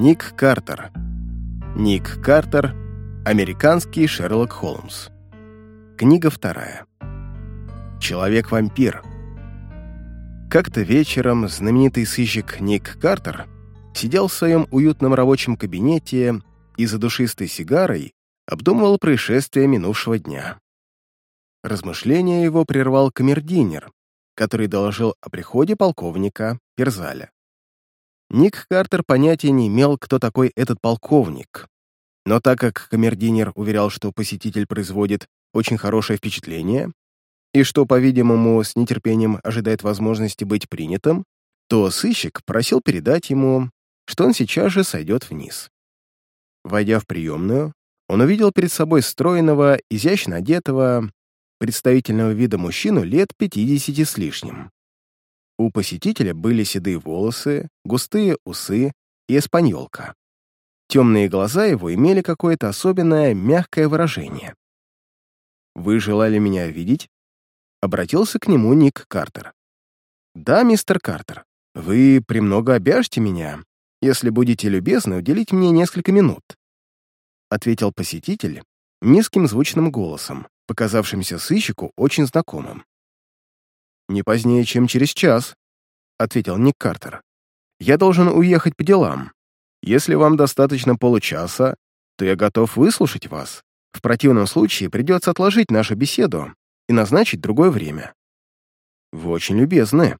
Ник Картер. Ник Картер. Американский Шерлок Холмс. Книга вторая. Человек-вампир. Как-то вечером знаменитый сыщик Ник Картер сидел в своем уютном рабочем кабинете и за душистой сигарой обдумывал происшествия минувшего дня. Размышления его прервал камердинер, который доложил о приходе полковника Перзаля. Ник Картер понятия не имел, кто такой этот полковник, но так как камердинер уверял, что посетитель производит очень хорошее впечатление и что, по-видимому, с нетерпением ожидает возможности быть принятым, то сыщик просил передать ему, что он сейчас же сойдет вниз. Войдя в приемную, он увидел перед собой стройного, изящно одетого, представительного вида мужчину лет 50 с лишним. У посетителя были седые волосы, густые усы и эспаньолка. Темные глаза его имели какое-то особенное мягкое выражение. «Вы желали меня видеть?» Обратился к нему Ник Картер. «Да, мистер Картер, вы премного обяжете меня, если будете любезны уделить мне несколько минут», ответил посетитель низким звучным голосом, показавшимся сыщику очень знакомым. «Не позднее, чем через час», — ответил Ник Картер. «Я должен уехать по делам. Если вам достаточно получаса, то я готов выслушать вас. В противном случае придется отложить нашу беседу и назначить другое время. Вы очень любезны.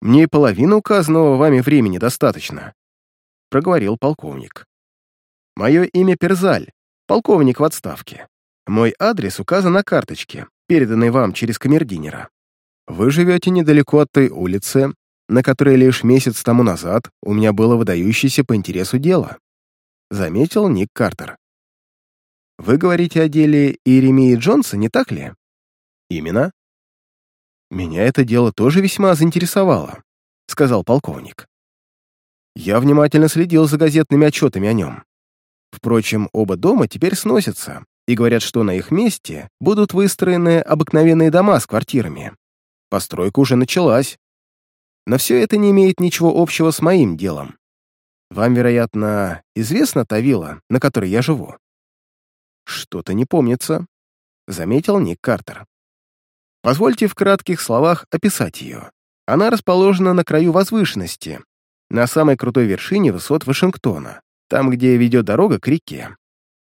Мне и половины указанного вами времени достаточно, проговорил полковник. Мое имя Перзаль, полковник в отставке. Мой адрес указан на карточке, переданной вам через камердинера. Вы живете недалеко от той улицы, на которой лишь месяц тому назад у меня было выдающееся по интересу дело», — заметил Ник Картер. «Вы говорите о деле Иеремии Джонса, не так ли?» «Именно». «Меня это дело тоже весьма заинтересовало», — сказал полковник. «Я внимательно следил за газетными отчетами о нем. Впрочем, оба дома теперь сносятся, и говорят, что на их месте будут выстроены обыкновенные дома с квартирами. Постройка уже началась, но все это не имеет ничего общего с моим делом. Вам, вероятно, известна та вилла, на которой я живу?» «Что-то не помнится», — заметил Ник Картер. «Позвольте в кратких словах описать ее. Она расположена на краю возвышенности, на самой крутой вершине высот Вашингтона, там, где ведет дорога к реке.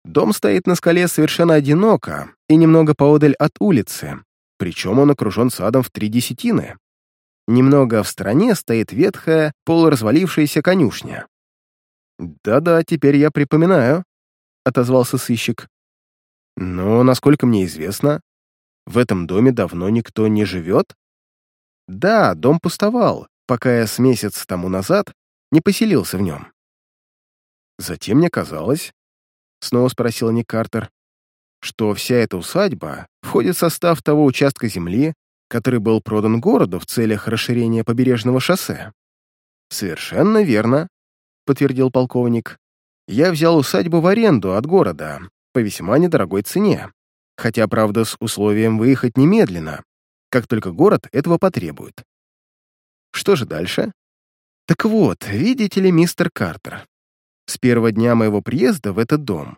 Дом стоит на скале совершенно одиноко и немного поодаль от улицы, причем он окружен садом в три десятины. Немного в стороне стоит ветхая, полуразвалившаяся конюшня. «Да-да, теперь я припоминаю», — отозвался сыщик. «Но, насколько мне известно, в этом доме давно никто не живет?» «Да, дом пустовал, пока я с месяц тому назад не поселился в нем». «Затем мне казалось», — снова спросил Ник Картер, «что вся эта усадьба входит в состав того участка земли, который был продан городу в целях расширения побережного шоссе. «Совершенно верно», — подтвердил полковник. «Я взял усадьбу в аренду от города по весьма недорогой цене, хотя, правда, с условием выехать немедленно, как только город этого потребует. Что же дальше? Так вот, видите ли, мистер Картер, с первого дня моего приезда в этот дом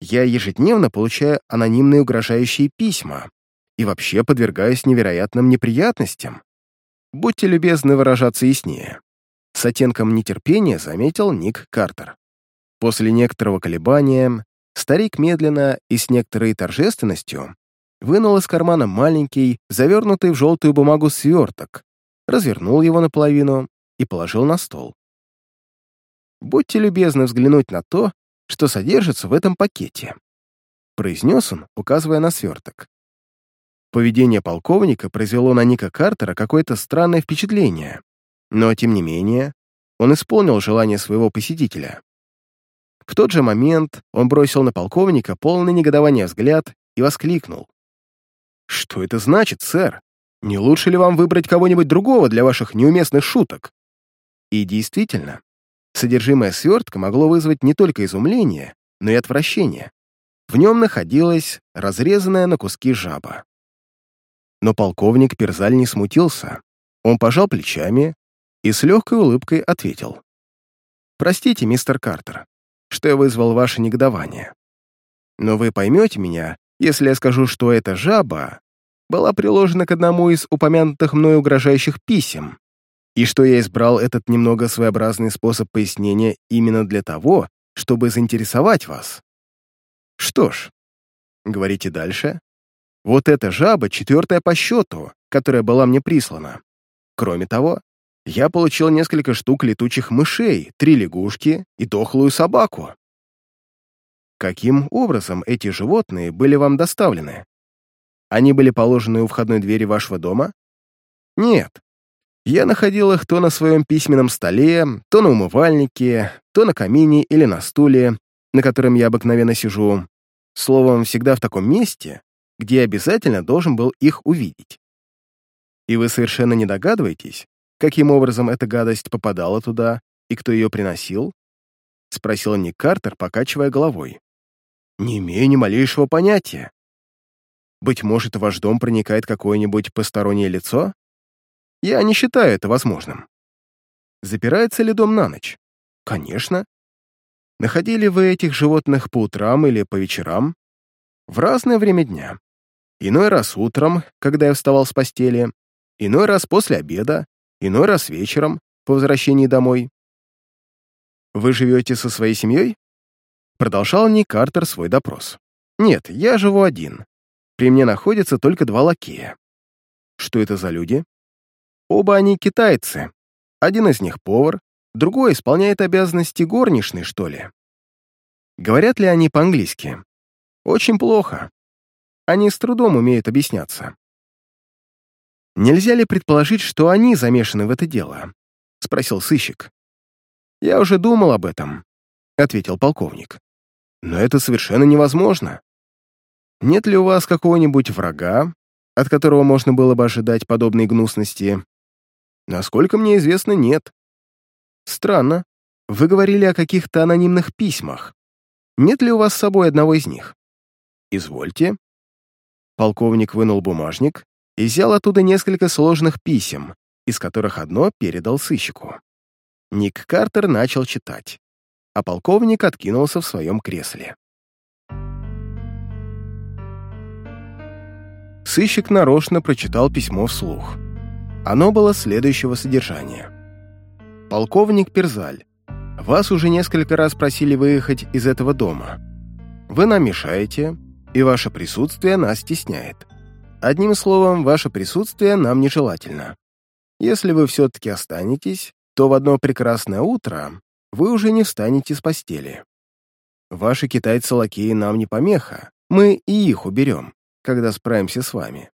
я ежедневно получаю анонимные угрожающие письма, и вообще подвергаюсь невероятным неприятностям. Будьте любезны выражаться яснее. С оттенком нетерпения заметил Ник Картер. После некоторого колебания старик медленно и с некоторой торжественностью вынул из кармана маленький, завернутый в желтую бумагу сверток, развернул его наполовину и положил на стол. «Будьте любезны взглянуть на то, что содержится в этом пакете», произнес он, указывая на сверток. Поведение полковника произвело на Ника Картера какое-то странное впечатление, но, тем не менее, он исполнил желание своего посетителя. В тот же момент он бросил на полковника полный негодования взгляд и воскликнул. «Что это значит, сэр? Не лучше ли вам выбрать кого-нибудь другого для ваших неуместных шуток?» И действительно, содержимое свертка могло вызвать не только изумление, но и отвращение. В нем находилась разрезанная на куски жаба. Но полковник Перзаль не смутился. Он пожал плечами и с легкой улыбкой ответил. Простите, мистер Картер, что я вызвал ваше негодование. Но вы поймете меня, если я скажу, что эта жаба была приложена к одному из упомянутых мной угрожающих писем, и что я избрал этот немного своеобразный способ пояснения именно для того, чтобы заинтересовать вас. Что ж, говорите дальше. Вот эта жаба четвертая по счету, которая была мне прислана. Кроме того, я получил несколько штук летучих мышей, три лягушки и дохлую собаку. Каким образом эти животные были вам доставлены? Они были положены у входной двери вашего дома? Нет. Я находил их то на своем письменном столе, то на умывальнике, то на камине или на стуле, на котором я обыкновенно сижу. Словом, всегда в таком месте, где я обязательно должен был их увидеть. И вы совершенно не догадываетесь, каким образом эта гадость попадала туда и кто ее приносил? Спросил Ник Картер, покачивая головой. Не имею ни малейшего понятия. Быть может, в ваш дом проникает какое-нибудь постороннее лицо? Я не считаю это возможным. Запирается ли дом на ночь? Конечно. Находили вы этих животных по утрам или по вечерам? В разное время дня. Иной раз утром, когда я вставал с постели, иной раз после обеда, иной раз вечером, по возвращении домой. Вы живете со своей семьей? Продолжал Ник Картер свой допрос. Нет, я живу один. При мне находятся только два лакея. Что это за люди? Оба они китайцы. Один из них повар, другой исполняет обязанности горничной, что ли. Говорят ли они по-английски? Очень плохо. Они с трудом умеют объясняться. «Нельзя ли предположить, что они замешаны в это дело?» — спросил сыщик. «Я уже думал об этом», — ответил полковник. «Но это совершенно невозможно. Нет ли у вас какого-нибудь врага, от которого можно было бы ожидать подобной гнусности? Насколько мне известно, нет. Странно. Вы говорили о каких-то анонимных письмах. Нет ли у вас с собой одного из них? Извольте. Полковник вынул бумажник и взял оттуда несколько сложных писем, из которых одно передал сыщику. Ник Картер начал читать, а полковник откинулся в своем кресле. Сыщик нарочно прочитал письмо вслух. Оно было следующего содержания. «Полковник Перзаль, вас уже несколько раз просили выехать из этого дома. Вы нам мешаете, и ваше присутствие нас стесняет. Одним словом, ваше присутствие нам нежелательно. Если вы все-таки останетесь, то в одно прекрасное утро вы уже не встанете с постели. Ваши китайцы-лакеи нам не помеха, мы и их уберем когда справимся с вами.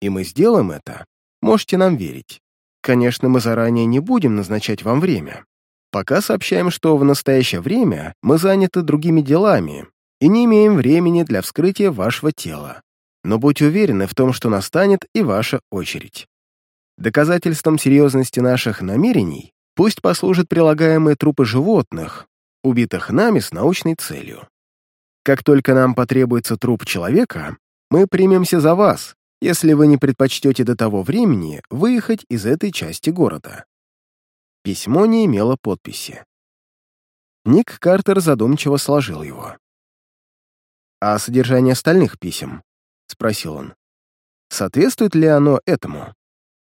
И мы сделаем это, можете нам верить. Конечно, мы заранее не будем назначать вам время. Пока сообщаем, что в настоящее время мы заняты другими делами и не имеем времени для вскрытия вашего тела. Но будьте уверены в том, что настанет и ваша очередь. Доказательством серьезности наших намерений пусть послужат прилагаемые трупы животных, убитых нами с научной целью. Как только нам потребуется труп человека, мы примемся за вас, если вы не предпочтете до того времени выехать из этой части города». Письмо не имело подписи. Ник Картер задумчиво сложил его. «А содержание остальных писем?» — спросил он. «Соответствует ли оно этому?»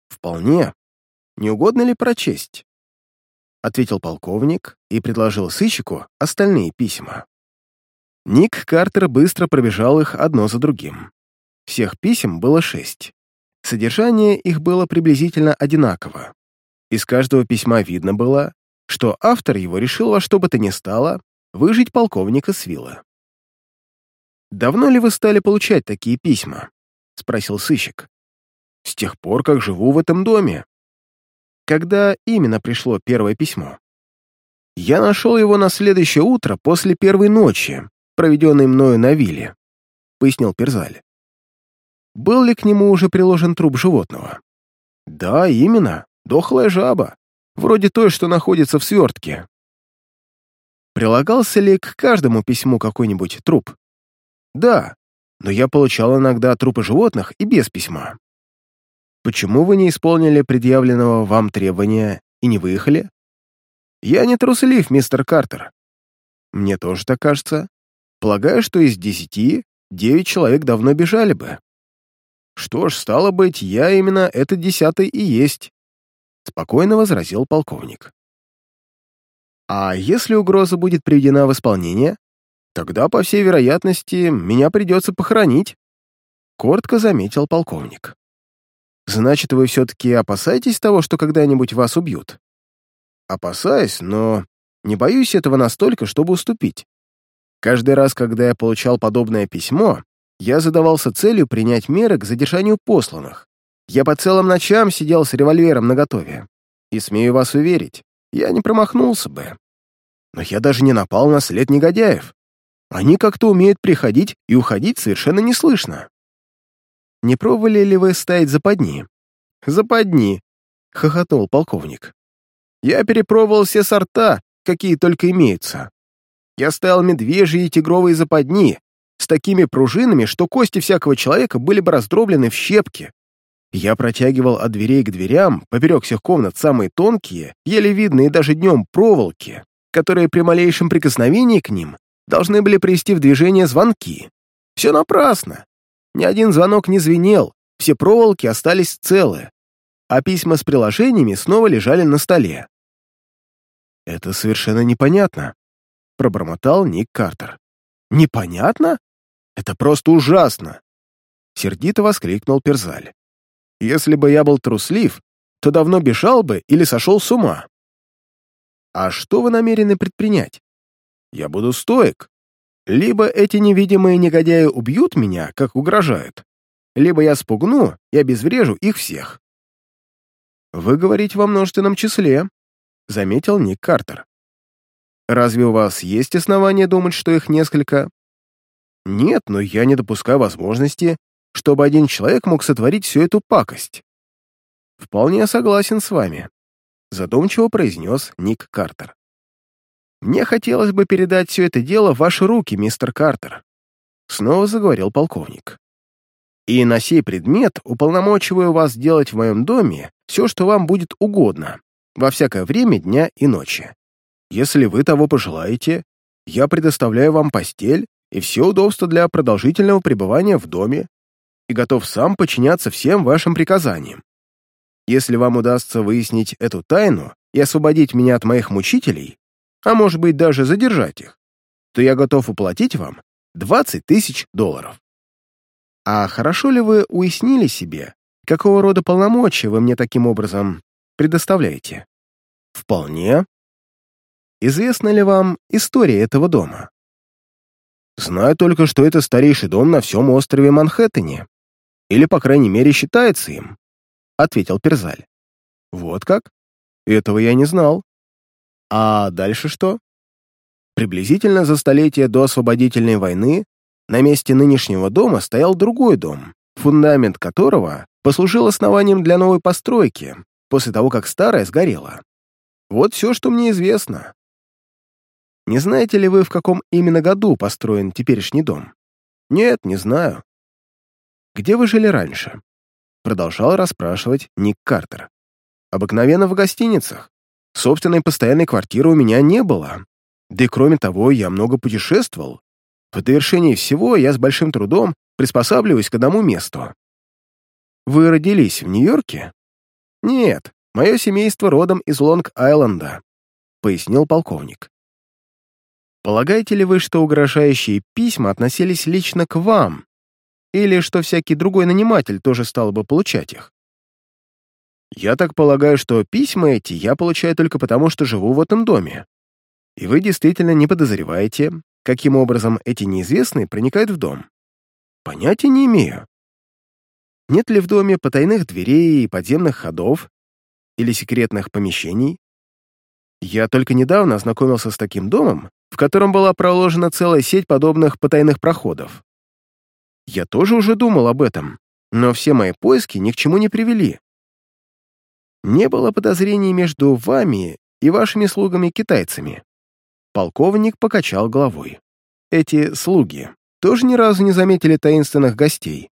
«Вполне. Не угодно ли прочесть?» — ответил полковник и предложил сыщику остальные письма. Ник Картер быстро пробежал их одно за другим. Всех писем было шесть. Содержание их было приблизительно одинаково. Из каждого письма видно было, что автор его решил во что бы то ни стало выжить полковника Свилла. «Давно ли вы стали получать такие письма?» — спросил сыщик. «С тех пор, как живу в этом доме». «Когда именно пришло первое письмо?» «Я нашел его на следующее утро после первой ночи, проведенный мною на вилле», — пояснил Перзаль. «Был ли к нему уже приложен труп животного?» «Да, именно, дохлая жаба, вроде той, что находится в свертке». «Прилагался ли к каждому письму какой-нибудь труп?» «Да, но я получал иногда трупы животных и без письма». «Почему вы не исполнили предъявленного вам требования и не выехали?» Я не труслив, мистер Картер. Мне тоже так кажется. Полагаю, что из десяти девять человек давно бежали бы. Что ж, стало быть, я именно этот десятый и есть. Спокойно возразил полковник. А если угроза будет приведена в исполнение, тогда, по всей вероятности, меня придется похоронить. Коротко заметил полковник. Значит, вы все-таки опасаетесь того, что когда-нибудь вас убьют? Опасаюсь, но не боюсь этого настолько, чтобы уступить. Каждый раз, когда я получал подобное письмо, я задавался целью принять меры к задержанию посланных. Я по целым ночам сидел с револьвером наготове. И смею вас уверить, я не промахнулся бы. Но я даже не напал на след негодяев. Они как-то умеют приходить и уходить совершенно неслышно. Не пробовали ли вы ставить западни? Западни, — хохотнул полковник. Я перепробовал все сорта, какие только имеются. Я ставил медвежьи и тигровые западни с такими пружинами, что кости всякого человека были бы раздроблены в щепки. Я протягивал от дверей к дверям, поперек всех комнат, самые тонкие, еле видные даже днем проволоки, которые при малейшем прикосновении к ним должны были привести в движение звонки. Все напрасно. Ни один звонок не звенел, все проволоки остались целы, а письма с приложениями снова лежали на столе. «Это совершенно непонятно», — пробормотал Ник Картер. «Непонятно? Это просто ужасно!» Сердито воскликнул Перзаль. «Если бы я был труслив, то давно бежал бы или сошел с ума». «А что вы намерены предпринять?» «Я буду стоек. Либо эти невидимые негодяи убьют меня, как угрожают, либо я спугну и обезврежу их всех». «Вы говорите во множественном числе», — заметил Ник Картер. «Разве у вас есть основания думать, что их несколько?» «Нет, но я не допускаю возможности, чтобы один человек мог сотворить всю эту пакость». «Вполне согласен с вами», — задумчиво произнес Ник Картер. «Мне хотелось бы передать все это дело в ваши руки, мистер Картер», — снова заговорил полковник. «И на сей предмет уполномочиваю вас делать в моем доме все, что вам будет угодно, во всякое время дня и ночи. Если вы того пожелаете, я предоставляю вам постель и все удобства для продолжительного пребывания в доме и готов сам подчиняться всем вашим приказаниям. Если вам удастся выяснить эту тайну и освободить меня от моих мучителей, а может быть даже задержать их, то я готов уплатить вам 20 тысяч долларов. А хорошо ли вы уяснили себе, какого рода полномочия вы мне таким образом предоставляете? Вполне. Известна ли вам история этого дома? Знаю только, что это старейший дом на всем острове Манхэттене. Или, по крайней мере, считается им, — ответил Перзаль. Вот как? Этого я не знал. А дальше что? Приблизительно за столетие до освободительной войны на месте нынешнего дома стоял другой дом, фундамент которого послужил основанием для новой постройки, после того, как старая сгорела. Вот все, что мне известно. Не знаете ли вы, в каком именно году построен теперешний дом? Нет, не знаю. Где вы жили раньше? Продолжал расспрашивать Ник Картер. Обыкновенно в гостиницах. Собственной постоянной квартиры у меня не было. Да и кроме того, я много путешествовал. В довершении всего я с большим трудом приспосабливаюсь к одному месту. Вы родились в Нью-Йорке? Нет, Мое семейство родом из Лонг-Айленда», — пояснил полковник. «Полагаете ли вы, что угрожающие письма относились лично к вам, или что всякий другой наниматель тоже стал бы получать их?» «Я так полагаю, что письма эти я получаю только потому, что живу в этом доме. И вы действительно не подозреваете, каким образом эти неизвестные проникают в дом. Понятия не имею. Нет ли в доме потайных дверей и подземных ходов, или секретных помещений. Я только недавно ознакомился с таким домом, в котором была проложена целая сеть подобных потайных проходов. Я тоже уже думал об этом, но все мои поиски ни к чему не привели. Не было подозрений между вами и вашими слугами-китайцами. Полковник покачал головой. Эти слуги тоже ни разу не заметили таинственных гостей.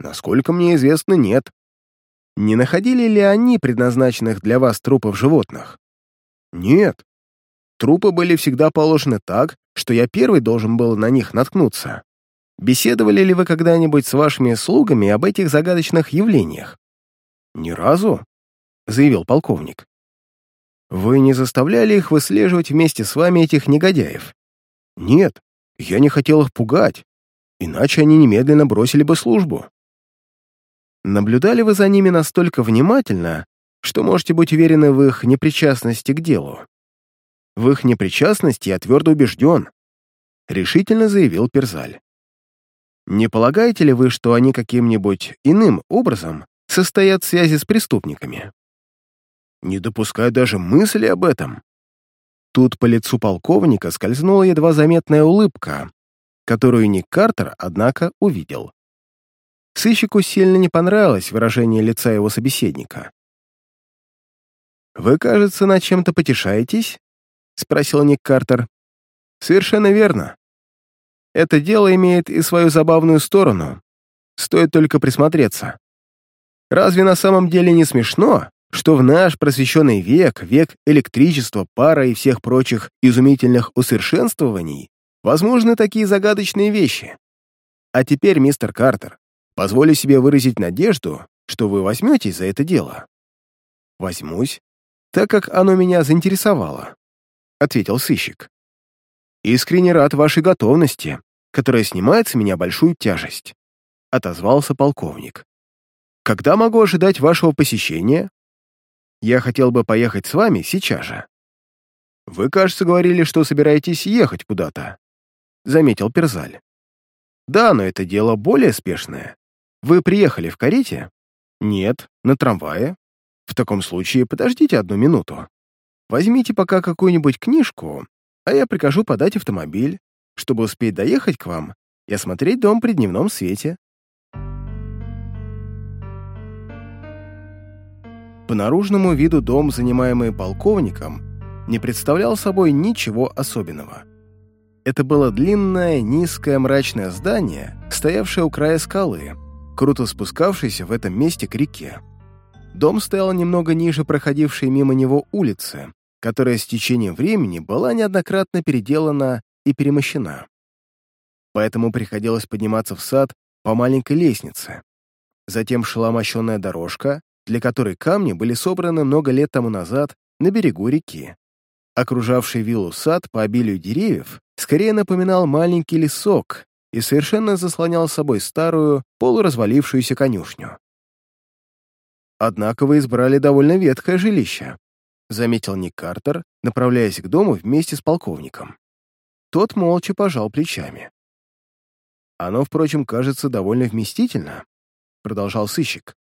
Насколько мне известно, нет. Не находили ли они предназначенных для вас трупов животных? Нет. Трупы были всегда положены так, что я первый должен был на них наткнуться. Беседовали ли вы когда-нибудь с вашими слугами об этих загадочных явлениях? Ни разу, заявил полковник. Вы не заставляли их выслеживать вместе с вами этих негодяев? Нет, я не хотел их пугать, иначе они немедленно бросили бы службу. Наблюдали вы за ними настолько внимательно, что можете быть уверены в их непричастности к делу. В их непричастности я твердо убежден, решительно заявил Перзаль. Не полагаете ли вы, что они каким-нибудь иным образом состоят в связи с преступниками? Не допускаю даже мысли об этом. Тут по лицу полковника скользнула едва заметная улыбка, которую Ник Картер, однако, увидел. Сыщику сильно не понравилось выражение лица его собеседника. «Вы, кажется, над чем-то потешаетесь?» — спросил Ник Картер. «Совершенно верно. Это дело имеет и свою забавную сторону. Стоит только присмотреться. Разве на самом деле не смешно, что в наш просвещенный век, век электричества, пара и всех прочих изумительных усовершенствований, возможны такие загадочные вещи? А теперь, мистер Картер, позволю себе выразить надежду, что вы возьметесь за это дело. Возьмусь, так как оно меня заинтересовало, ответил сыщик. Искренне рад вашей готовности, которая снимает с меня большую тяжесть, отозвался полковник. Когда могу ожидать вашего посещения? Я хотел бы поехать с вами сейчас же. Вы, кажется, говорили, что собираетесь ехать куда-то, заметил Перзаль. Да, но это дело более спешное. Вы приехали в карете? Нет, на трамвае. В таком случае подождите одну минуту. Возьмите пока какую-нибудь книжку, а я прикажу подать автомобиль, чтобы успеть доехать к вам и осмотреть дом при дневном свете. По наружному виду дом, занимаемый полковником, не представлял собой ничего особенного. Это было длинное, низкое, мрачное здание, стоявшее у края скалы, круто спускавшееся в этом месте к реке. Дом стоял немного ниже проходившей мимо него улицы, которая с течением времени была неоднократно переделана и перемощена. Поэтому приходилось подниматься в сад по маленькой лестнице. Затем шла мощенная дорожка, для которой камни были собраны много лет тому назад на берегу реки. Окружавший виллу сад по обилию деревьев скорее напоминал маленький лесок и совершенно заслонял собой старую, полуразвалившуюся конюшню. «Однако вы избрали довольно ветхое жилище», заметил Ник Картер, направляясь к дому вместе с полковником. Тот молча пожал плечами. «Оно, впрочем, кажется довольно вместительно», — продолжал сыщик.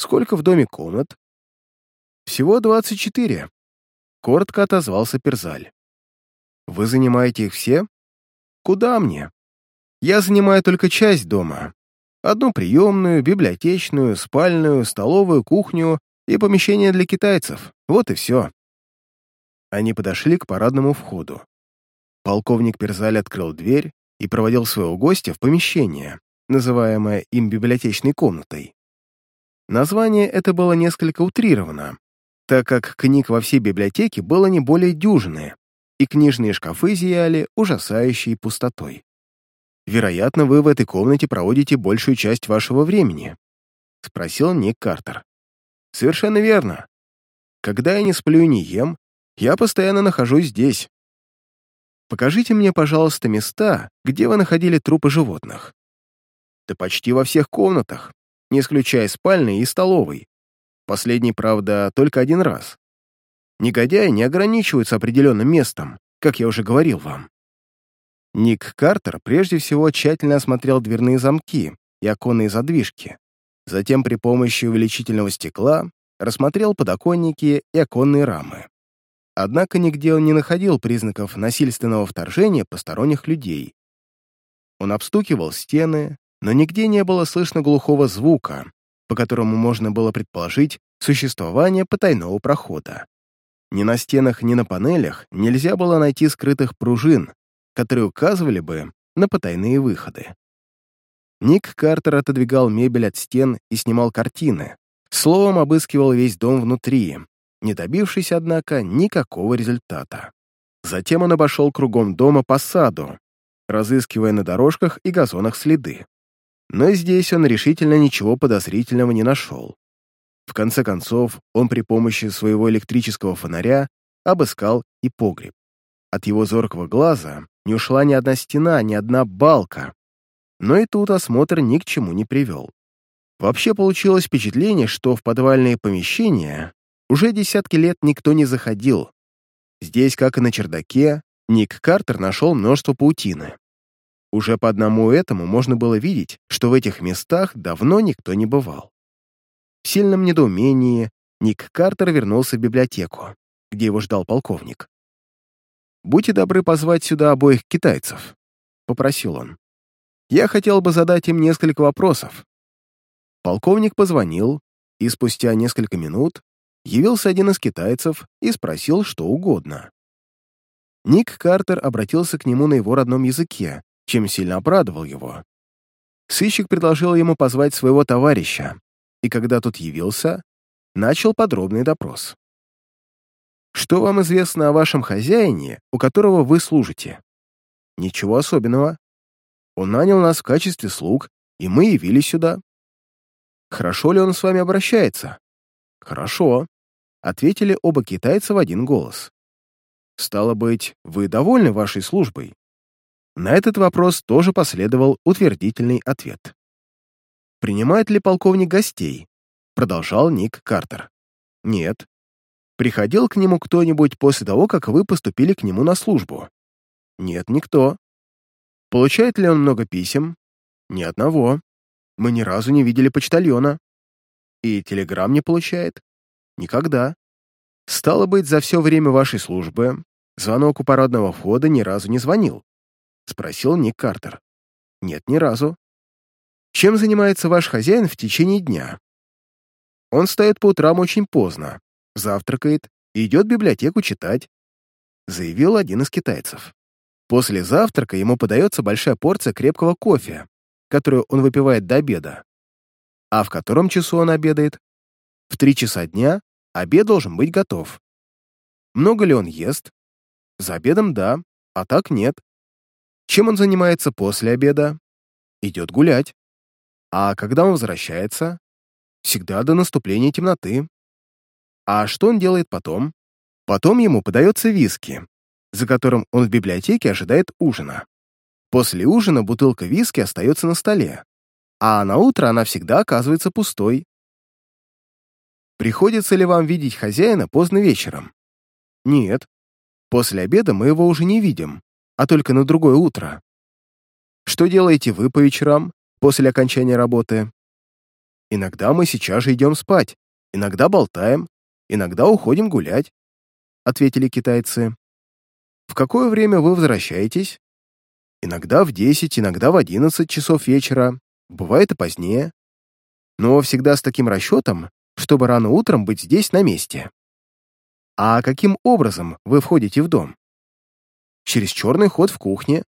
Сколько в доме комнат? Всего двадцать четыре. Коротко отозвался Перзаль. Вы занимаете их все? Куда мне? Я занимаю только часть дома. Одну приемную, библиотечную, спальную, столовую, кухню и помещение для китайцев. Вот и все. Они подошли к парадному входу. Полковник Перзаль открыл дверь и проводил своего гостя в помещение, называемое им библиотечной комнатой. Название это было несколько утрировано, так как книг во всей библиотеке было не более дюжины, и книжные шкафы зияли ужасающей пустотой. «Вероятно, вы в этой комнате проводите большую часть вашего времени», — спросил Ник Картер. «Совершенно верно. Когда я не сплю и не ем, я постоянно нахожусь здесь. Покажите мне, пожалуйста, места, где вы находили трупы животных». «Да почти во всех комнатах не исключая спальной и столовой. Последний, правда, только один раз. Негодяи не ограничиваются определенным местом, как я уже говорил вам. Ник Картер прежде всего тщательно осмотрел дверные замки и оконные задвижки, затем при помощи увеличительного стекла рассмотрел подоконники и оконные рамы. Однако нигде он не находил признаков насильственного вторжения посторонних людей. Он обстукивал стены, но нигде не было слышно глухого звука, по которому можно было предположить существование потайного прохода. Ни на стенах, ни на панелях нельзя было найти скрытых пружин, которые указывали бы на потайные выходы. Ник Картер отодвигал мебель от стен и снимал картины, словом, обыскивал весь дом внутри, не добившись, однако, никакого результата. Затем он обошел кругом дома по саду, разыскивая на дорожках и газонах следы. Но здесь он решительно ничего подозрительного не нашел. В конце концов, он при помощи своего электрического фонаря обыскал и погреб. От его зоркого глаза не ушла ни одна стена, ни одна балка. Но и тут осмотр ни к чему не привел. Вообще получилось впечатление, что в подвальные помещения уже десятки лет никто не заходил. Здесь, как и на чердаке, Ник Картер нашел множество паутины. Уже по одному этому можно было видеть, что в этих местах давно никто не бывал. В сильном недоумении Ник Картер вернулся в библиотеку, где его ждал полковник. «Будьте добры позвать сюда обоих китайцев», — попросил он. «Я хотел бы задать им несколько вопросов». Полковник позвонил, и спустя несколько минут явился один из китайцев и спросил что угодно. Ник Картер обратился к нему на его родном языке, чем сильно обрадовал его. Сыщик предложил ему позвать своего товарища, и когда тот явился, начал подробный допрос. «Что вам известно о вашем хозяине, у которого вы служите?» «Ничего особенного. Он нанял нас в качестве слуг, и мы явились сюда». «Хорошо ли он с вами обращается?» «Хорошо», — ответили оба китайца в один голос. «Стало быть, вы довольны вашей службой?» На этот вопрос тоже последовал утвердительный ответ. «Принимает ли полковник гостей?» Продолжал Ник Картер. «Нет». «Приходил к нему кто-нибудь после того, как вы поступили к нему на службу?» «Нет, никто». «Получает ли он много писем?» «Ни одного. Мы ни разу не видели почтальона». «И телеграмм не получает?» Никогда. Стало быть, за все время вашей службы звонок у парадного входа ни разу не звонил? Спросил Ник Картер. Нет, ни разу. Чем занимается ваш хозяин в течение дня? Он встает по утрам очень поздно, завтракает и идет в библиотеку читать, заявил один из китайцев. После завтрака ему подается большая порция крепкого кофе, которую он выпивает до обеда. А в котором часу он обедает? В три часа дня Обед должен быть готов. Много ли он ест? За обедом — да, а так нет. Чем он занимается после обеда? Идет гулять. А когда он возвращается? Всегда до наступления темноты. А что он делает потом? Потом ему подается виски, за которым он в библиотеке ожидает ужина. После ужина бутылка виски остается на столе, а на утро она всегда оказывается пустой, Приходится ли вам видеть хозяина поздно вечером? Нет. После обеда мы его уже не видим, а только на другое утро. Что делаете вы по вечерам, после окончания работы? Иногда мы сейчас же идем спать, иногда болтаем, иногда уходим гулять, ответили китайцы. В какое время вы возвращаетесь? Иногда в 10, иногда в 11 часов вечера, бывает и позднее. Но всегда с таким расчетом, чтобы рано утром быть здесь на месте. А каким образом вы входите в дом? Через черный ход в кухне.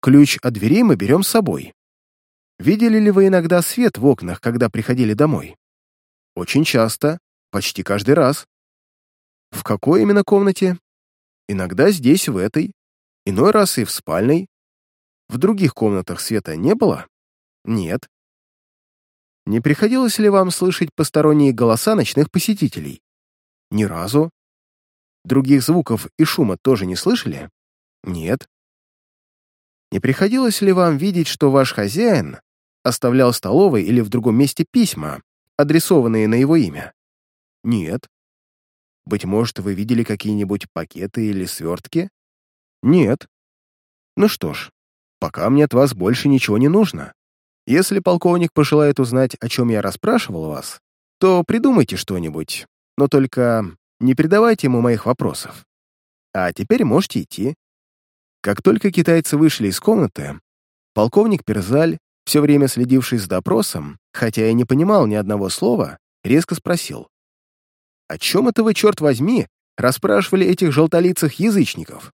Ключ от дверей мы берем с собой. Видели ли вы иногда свет в окнах, когда приходили домой? Очень часто, почти каждый раз. В какой именно комнате? Иногда здесь, в этой, иной раз и в спальной. В других комнатах света не было? Нет. Не приходилось ли вам слышать посторонние голоса ночных посетителей? Ни разу. Других звуков и шума тоже не слышали? Нет. Не приходилось ли вам видеть, что ваш хозяин оставлял в столовой или в другом месте письма, адресованные на его имя? Нет. Быть может, вы видели какие-нибудь пакеты или свертки? Нет. Ну что ж, пока мне от вас больше ничего не нужно. Если полковник пожелает узнать, о чем я расспрашивал вас, то придумайте что-нибудь, но только не передавайте ему моих вопросов. А теперь можете идти». Как только китайцы вышли из комнаты, полковник Перзаль, все время следивший за допросом, хотя и не понимал ни одного слова, резко спросил. «О чем это вы, черт возьми, расспрашивали этих желтолицых язычников?»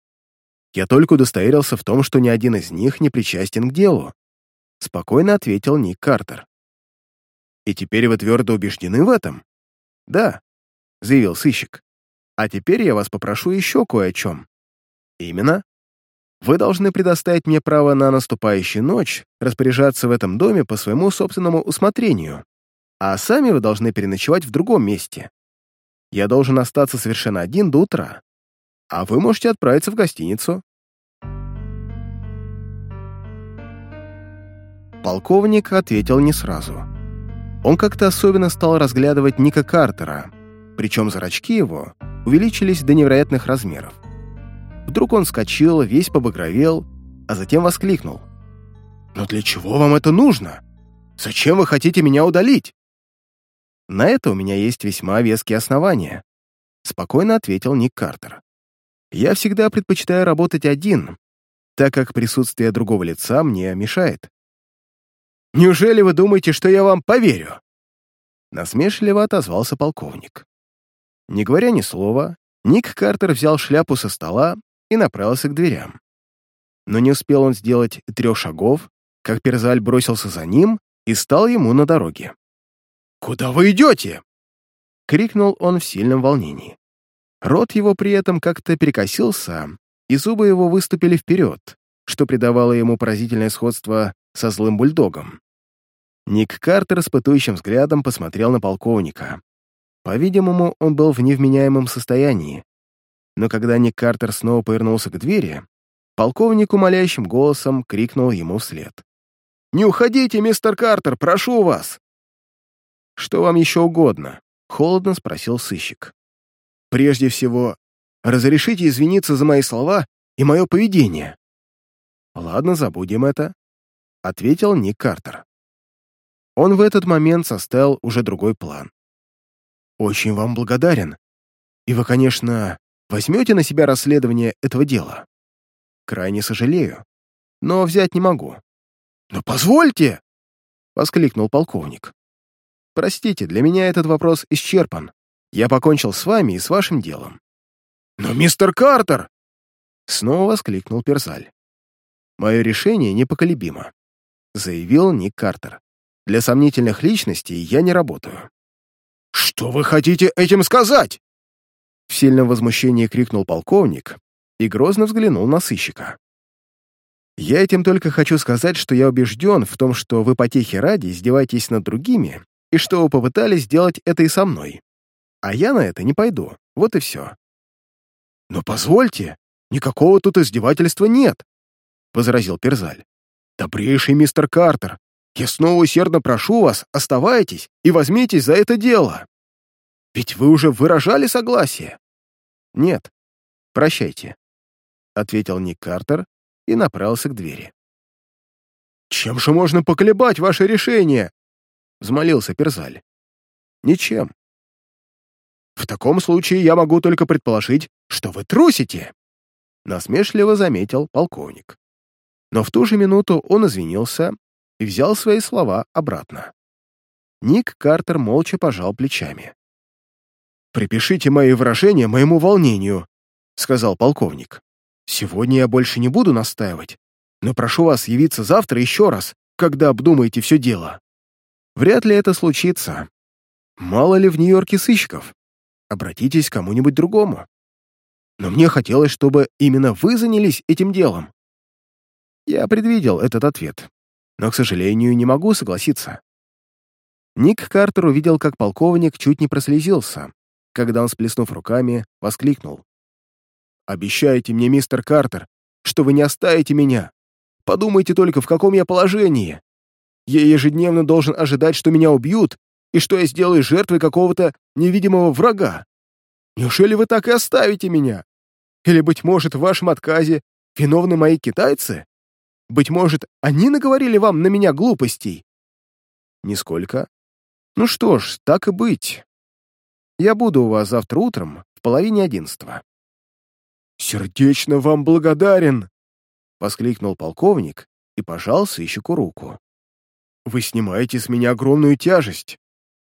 Я только удостоверился в том, что ни один из них не причастен к делу, спокойно ответил Ник Картер. «И теперь вы твердо убеждены в этом?» «Да», — заявил сыщик. А теперь я вас попрошу еще кое о чем. Именно. Вы должны предоставить мне право на наступающую ночь распоряжаться в этом доме по своему собственному усмотрению, а сами вы должны переночевать в другом месте. Я должен остаться совершенно один до утра, а вы можете отправиться в гостиницу. Полковник ответил не сразу. Он как-то особенно стал разглядывать Ника Картера, причем зрачки его увеличились до невероятных размеров. Вдруг он вскочил, весь побагровел, а затем воскликнул. «Но для чего вам это нужно? Зачем вы хотите меня удалить?» «На это у меня есть весьма веские основания», — спокойно ответил Ник Картер. «Я всегда предпочитаю работать один, так как присутствие другого лица мне мешает. Неужели вы думаете, что я вам поверю?» Насмешливо отозвался полковник. Не говоря ни слова, Ник Картер взял шляпу со стола и направился к дверям. Но не успел он сделать трех шагов, как Перзаль бросился за ним и стал ему на дороге. «Куда вы идете?» — крикнул он в сильном волнении. Рот его при этом как-то перекосился, и зубы его выступили вперед, что придавало ему поразительное сходство со злым бульдогом. Ник Картер с пытающим взглядом посмотрел на полковника. По-видимому, он был в невменяемом состоянии. Но когда Ник Картер снова повернулся к двери, полковник умоляющим голосом крикнул ему вслед. «Не уходите, мистер Картер, прошу вас!» «Что вам еще угодно?» — холодно спросил сыщик. «Прежде всего, разрешите извиниться за мои слова и мое поведение». «Ладно, забудем это», — ответил Ник Картер. Он в этот момент составил уже другой план. «Очень вам благодарен. И вы, конечно, возьмете на себя расследование этого дела. Крайне сожалею, но взять не могу». «Но позвольте!» — воскликнул полковник. «Простите, для меня этот вопрос исчерпан. Я покончил с вами и с вашим делом». «Но мистер Картер!» Снова воскликнул Перзаль. «Мое решение непоколебимо», — заявил Ник Картер. Для сомнительных личностей я не работаю». «Что вы хотите этим сказать?» В сильном возмущении крикнул полковник и грозно взглянул на сыщика. «Я этим только хочу сказать, что я убежден в том, что вы потехи ради издеваетесь над другими и что вы попытались сделать это и со мной. А я на это не пойду, вот и все». «Но позвольте, никакого тут издевательства нет», — возразил Перзаль. «Добрейший мистер Картер, я снова усердно прошу вас, оставайтесь и возьмитесь за это дело. Ведь вы уже выражали согласие. Нет, прощайте, — ответил Ник Картер и направился к двери. «Чем же можно поколебать ваше решение?» — взмолился Перзаль. «Ничем. В таком случае я могу только предположить, что вы трусите», — насмешливо заметил полковник. Но в ту же минуту он извинился и взял свои слова обратно. Ник Картер молча пожал плечами. «Припишите мои выражения моему волнению», — сказал полковник. «Сегодня я больше не буду настаивать, но прошу вас явиться завтра еще раз, когда обдумаете все дело. Вряд ли это случится. Мало ли в Нью-Йорке сыщиков. Обратитесь к кому-нибудь другому. Но мне хотелось, чтобы именно вы занялись этим делом». Я предвидел этот ответ но, к сожалению, не могу согласиться. Ник Картер увидел, как полковник чуть не прослезился, когда он, сплеснув руками, воскликнул. «Обещайте мне, мистер Картер, что вы не оставите меня. Подумайте только, в каком я положении. Я ежедневно должен ожидать, что меня убьют, и что я сделаю жертвой какого-то невидимого врага. Неужели вы так и оставите меня? Или, быть может, в вашем отказе виновны мои китайцы? Быть может, они наговорили вам на меня глупостей?» «Нисколько. Ну что ж, так и быть. Я буду у вас завтра утром в половине одиннадцатого». «Сердечно вам благодарен!» — воскликнул полковник и пожал сыщику руку. «Вы снимаете с меня огромную тяжесть.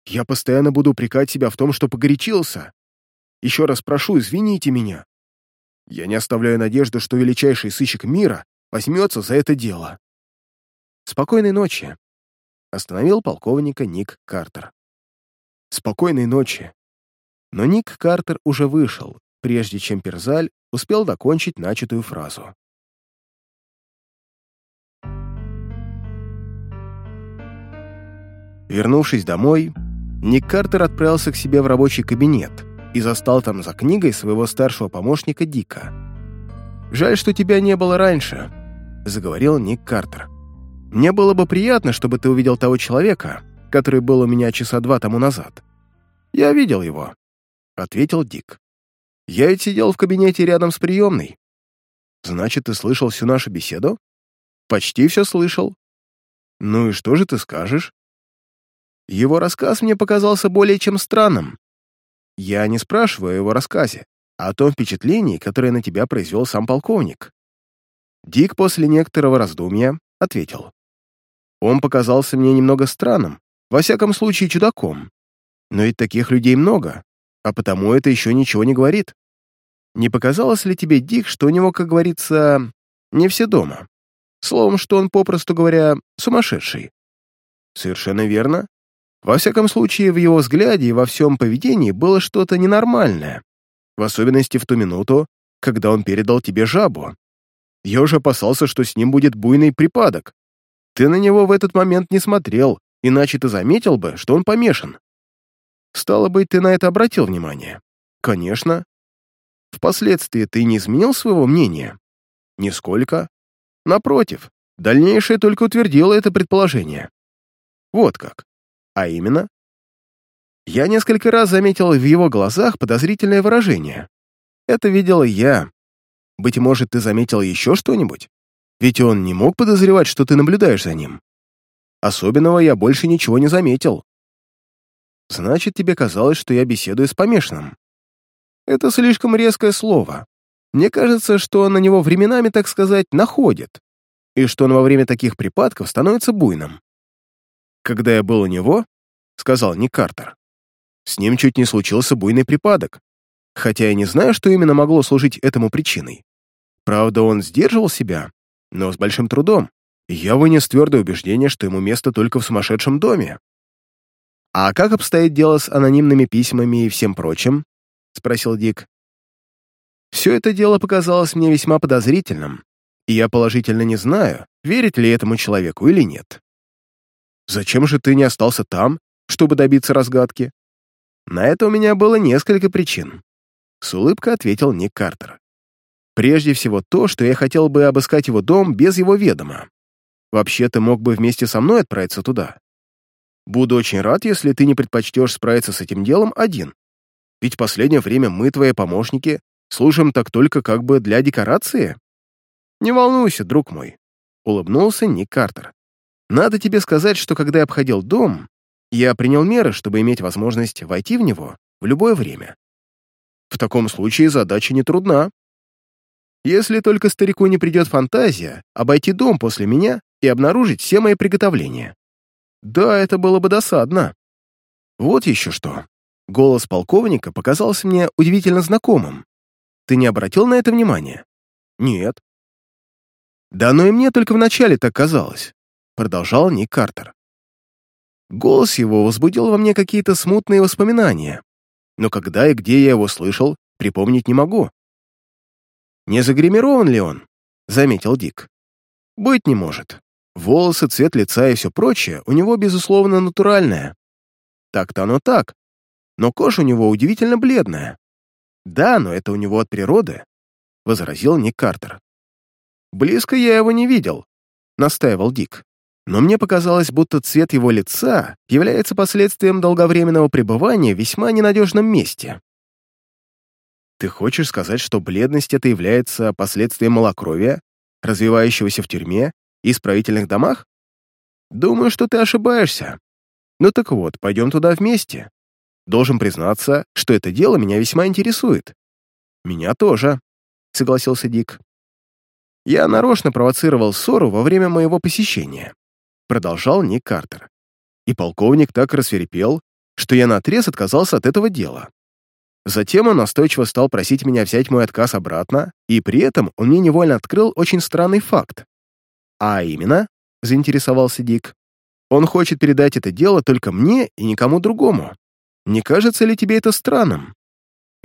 Я постоянно буду упрекать себя в том, что погорячился. Еще раз прошу, извините меня. Я не оставляю надежды, что величайший сыщик мира возьмется за это дело. Спокойной ночи. Остановил полковника Ник Картер. Спокойной ночи. Но Ник Картер уже вышел, прежде чем Перзаль успел докончить начатую фразу. Вернувшись домой, Ник Картер отправился к себе в рабочий кабинет и застал там за книгой своего старшего помощника Дика. «Жаль, что тебя не было раньше», — заговорил Ник Картер. «Мне было бы приятно, чтобы ты увидел того человека, который был у меня часа два тому назад». «Я видел его», — ответил Дик. «Я ведь сидел в кабинете рядом с приемной». «Значит, ты слышал всю нашу беседу?» «Почти все слышал». «Ну и что же ты скажешь?» Его рассказ мне показался более чем странным. Я не спрашиваю о его рассказе, а о том впечатлении, которое на тебя произвел сам полковник. Дик после некоторого раздумья ответил. Он показался мне немного странным, во всяком случае чудаком. Но ведь таких людей много, а потому это еще ничего не говорит. Не показалось ли тебе, Дик, что у него, как говорится, не все дома? Словом, что он, попросту говоря, сумасшедший. Совершенно верно. Во всяком случае, в его взгляде и во всем поведении было что-то ненормальное, в особенности в ту минуту, когда он передал тебе жабу. Я уже опасался, что с ним будет буйный припадок. Ты на него в этот момент не смотрел, иначе ты заметил бы, что он помешан. Стало быть, ты на это обратил внимание? Конечно. Впоследствии ты не изменил своего мнения? Нисколько. Напротив, дальнейшее только утвердило это предположение. Вот как. А именно? Я несколько раз заметил в его глазах подозрительное выражение. Это видела я. Быть может, ты заметил еще что-нибудь? Ведь он не мог подозревать, что ты наблюдаешь за ним. Особенного я больше ничего не заметил. Значит, тебе казалось, что я беседую с помешанным. Это слишком резкое слово. Мне кажется, что на него временами, так сказать, находит, и что он во время таких припадков становится буйным. Когда я был у него, — сказал Ник Картер, — с ним чуть не случился буйный припадок, хотя я не знаю, что именно могло служить этому причиной. Правда, он сдерживал себя, но с большим трудом, я вынес твердое убеждение, что ему место только в сумасшедшем доме. «А как обстоит дело с анонимными письмами и всем прочим?» — спросил Дик. «Все это дело показалось мне весьма подозрительным, и я положительно не знаю, верить ли этому человеку или нет. Зачем же ты не остался там, чтобы добиться разгадки? На это у меня было несколько причин. С улыбкой ответил Ник Картер. Прежде всего то, что я хотел бы обыскать его дом без его ведома. Вообще, ты мог бы вместе со мной отправиться туда. Буду очень рад, если ты не предпочтешь справиться с этим делом один. Ведь в последнее время мы, твои помощники, служим так только как бы для декорации. Не волнуйся, друг мой, — улыбнулся Ник Картер. Надо тебе сказать, что когда я обходил дом, я принял меры, чтобы иметь возможность войти в него в любое время. В таком случае задача не трудна. Если только старику не придет фантазия обойти дом после меня и обнаружить все мои приготовления. Да, это было бы досадно. Вот еще что. Голос полковника показался мне удивительно знакомым. Ты не обратил на это внимания? Нет. Да, но и мне только вначале так казалось продолжал Ник Картер. Голос его возбудил во мне какие-то смутные воспоминания, но когда и где я его слышал, припомнить не могу. «Не загримирован ли он?» — заметил Дик. «Быть не может. Волосы, цвет лица и все прочее у него, безусловно, натуральное. Так-то оно так, но кожа у него удивительно бледная. Да, но это у него от природы», — возразил Ник Картер. «Близко я его не видел», — настаивал Дик но мне показалось, будто цвет его лица является последствием долговременного пребывания в весьма ненадежном месте. Ты хочешь сказать, что бледность это является последствием малокровия, развивающегося в тюрьме и исправительных домах? Думаю, что ты ошибаешься. Ну так вот, пойдем туда вместе. Должен признаться, что это дело меня весьма интересует. Меня тоже, согласился Дик. Я нарочно провоцировал ссору во время моего посещения продолжал Ник Картер. И полковник так рассверепел, что я наотрез отказался от этого дела. Затем он настойчиво стал просить меня взять мой отказ обратно, и при этом он мне невольно открыл очень странный факт. «А именно?» — заинтересовался Дик. «Он хочет передать это дело только мне и никому другому. Не кажется ли тебе это странным?»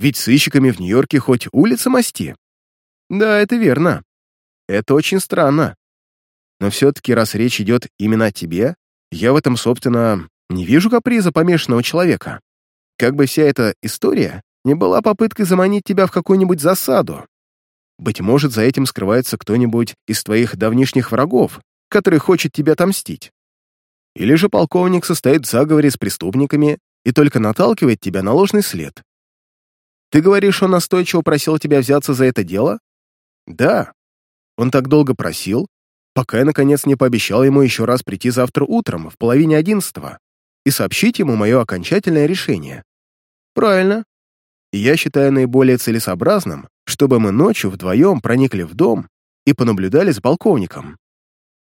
Ведь сыщиками в Нью-Йорке хоть улица масти. Да, это верно. Это очень странно. Но все-таки, раз речь идет именно о тебе, я в этом, собственно, не вижу каприза помешанного человека. Как бы вся эта история не была попыткой заманить тебя в какую-нибудь засаду. Быть может, за этим скрывается кто-нибудь из твоих давнишних врагов, который хочет тебя отомстить. Или же полковник состоит в заговоре с преступниками и только наталкивает тебя на ложный след. Ты говоришь, он настойчиво просил тебя взяться за это дело? Да. Он так долго просил, пока я, наконец, не пообещал ему еще раз прийти завтра утром, в половине одиннадцатого, и сообщить ему мое окончательное решение. Правильно. И я считаю наиболее целесообразным, чтобы мы ночью вдвоем проникли в дом и понаблюдали за полковником.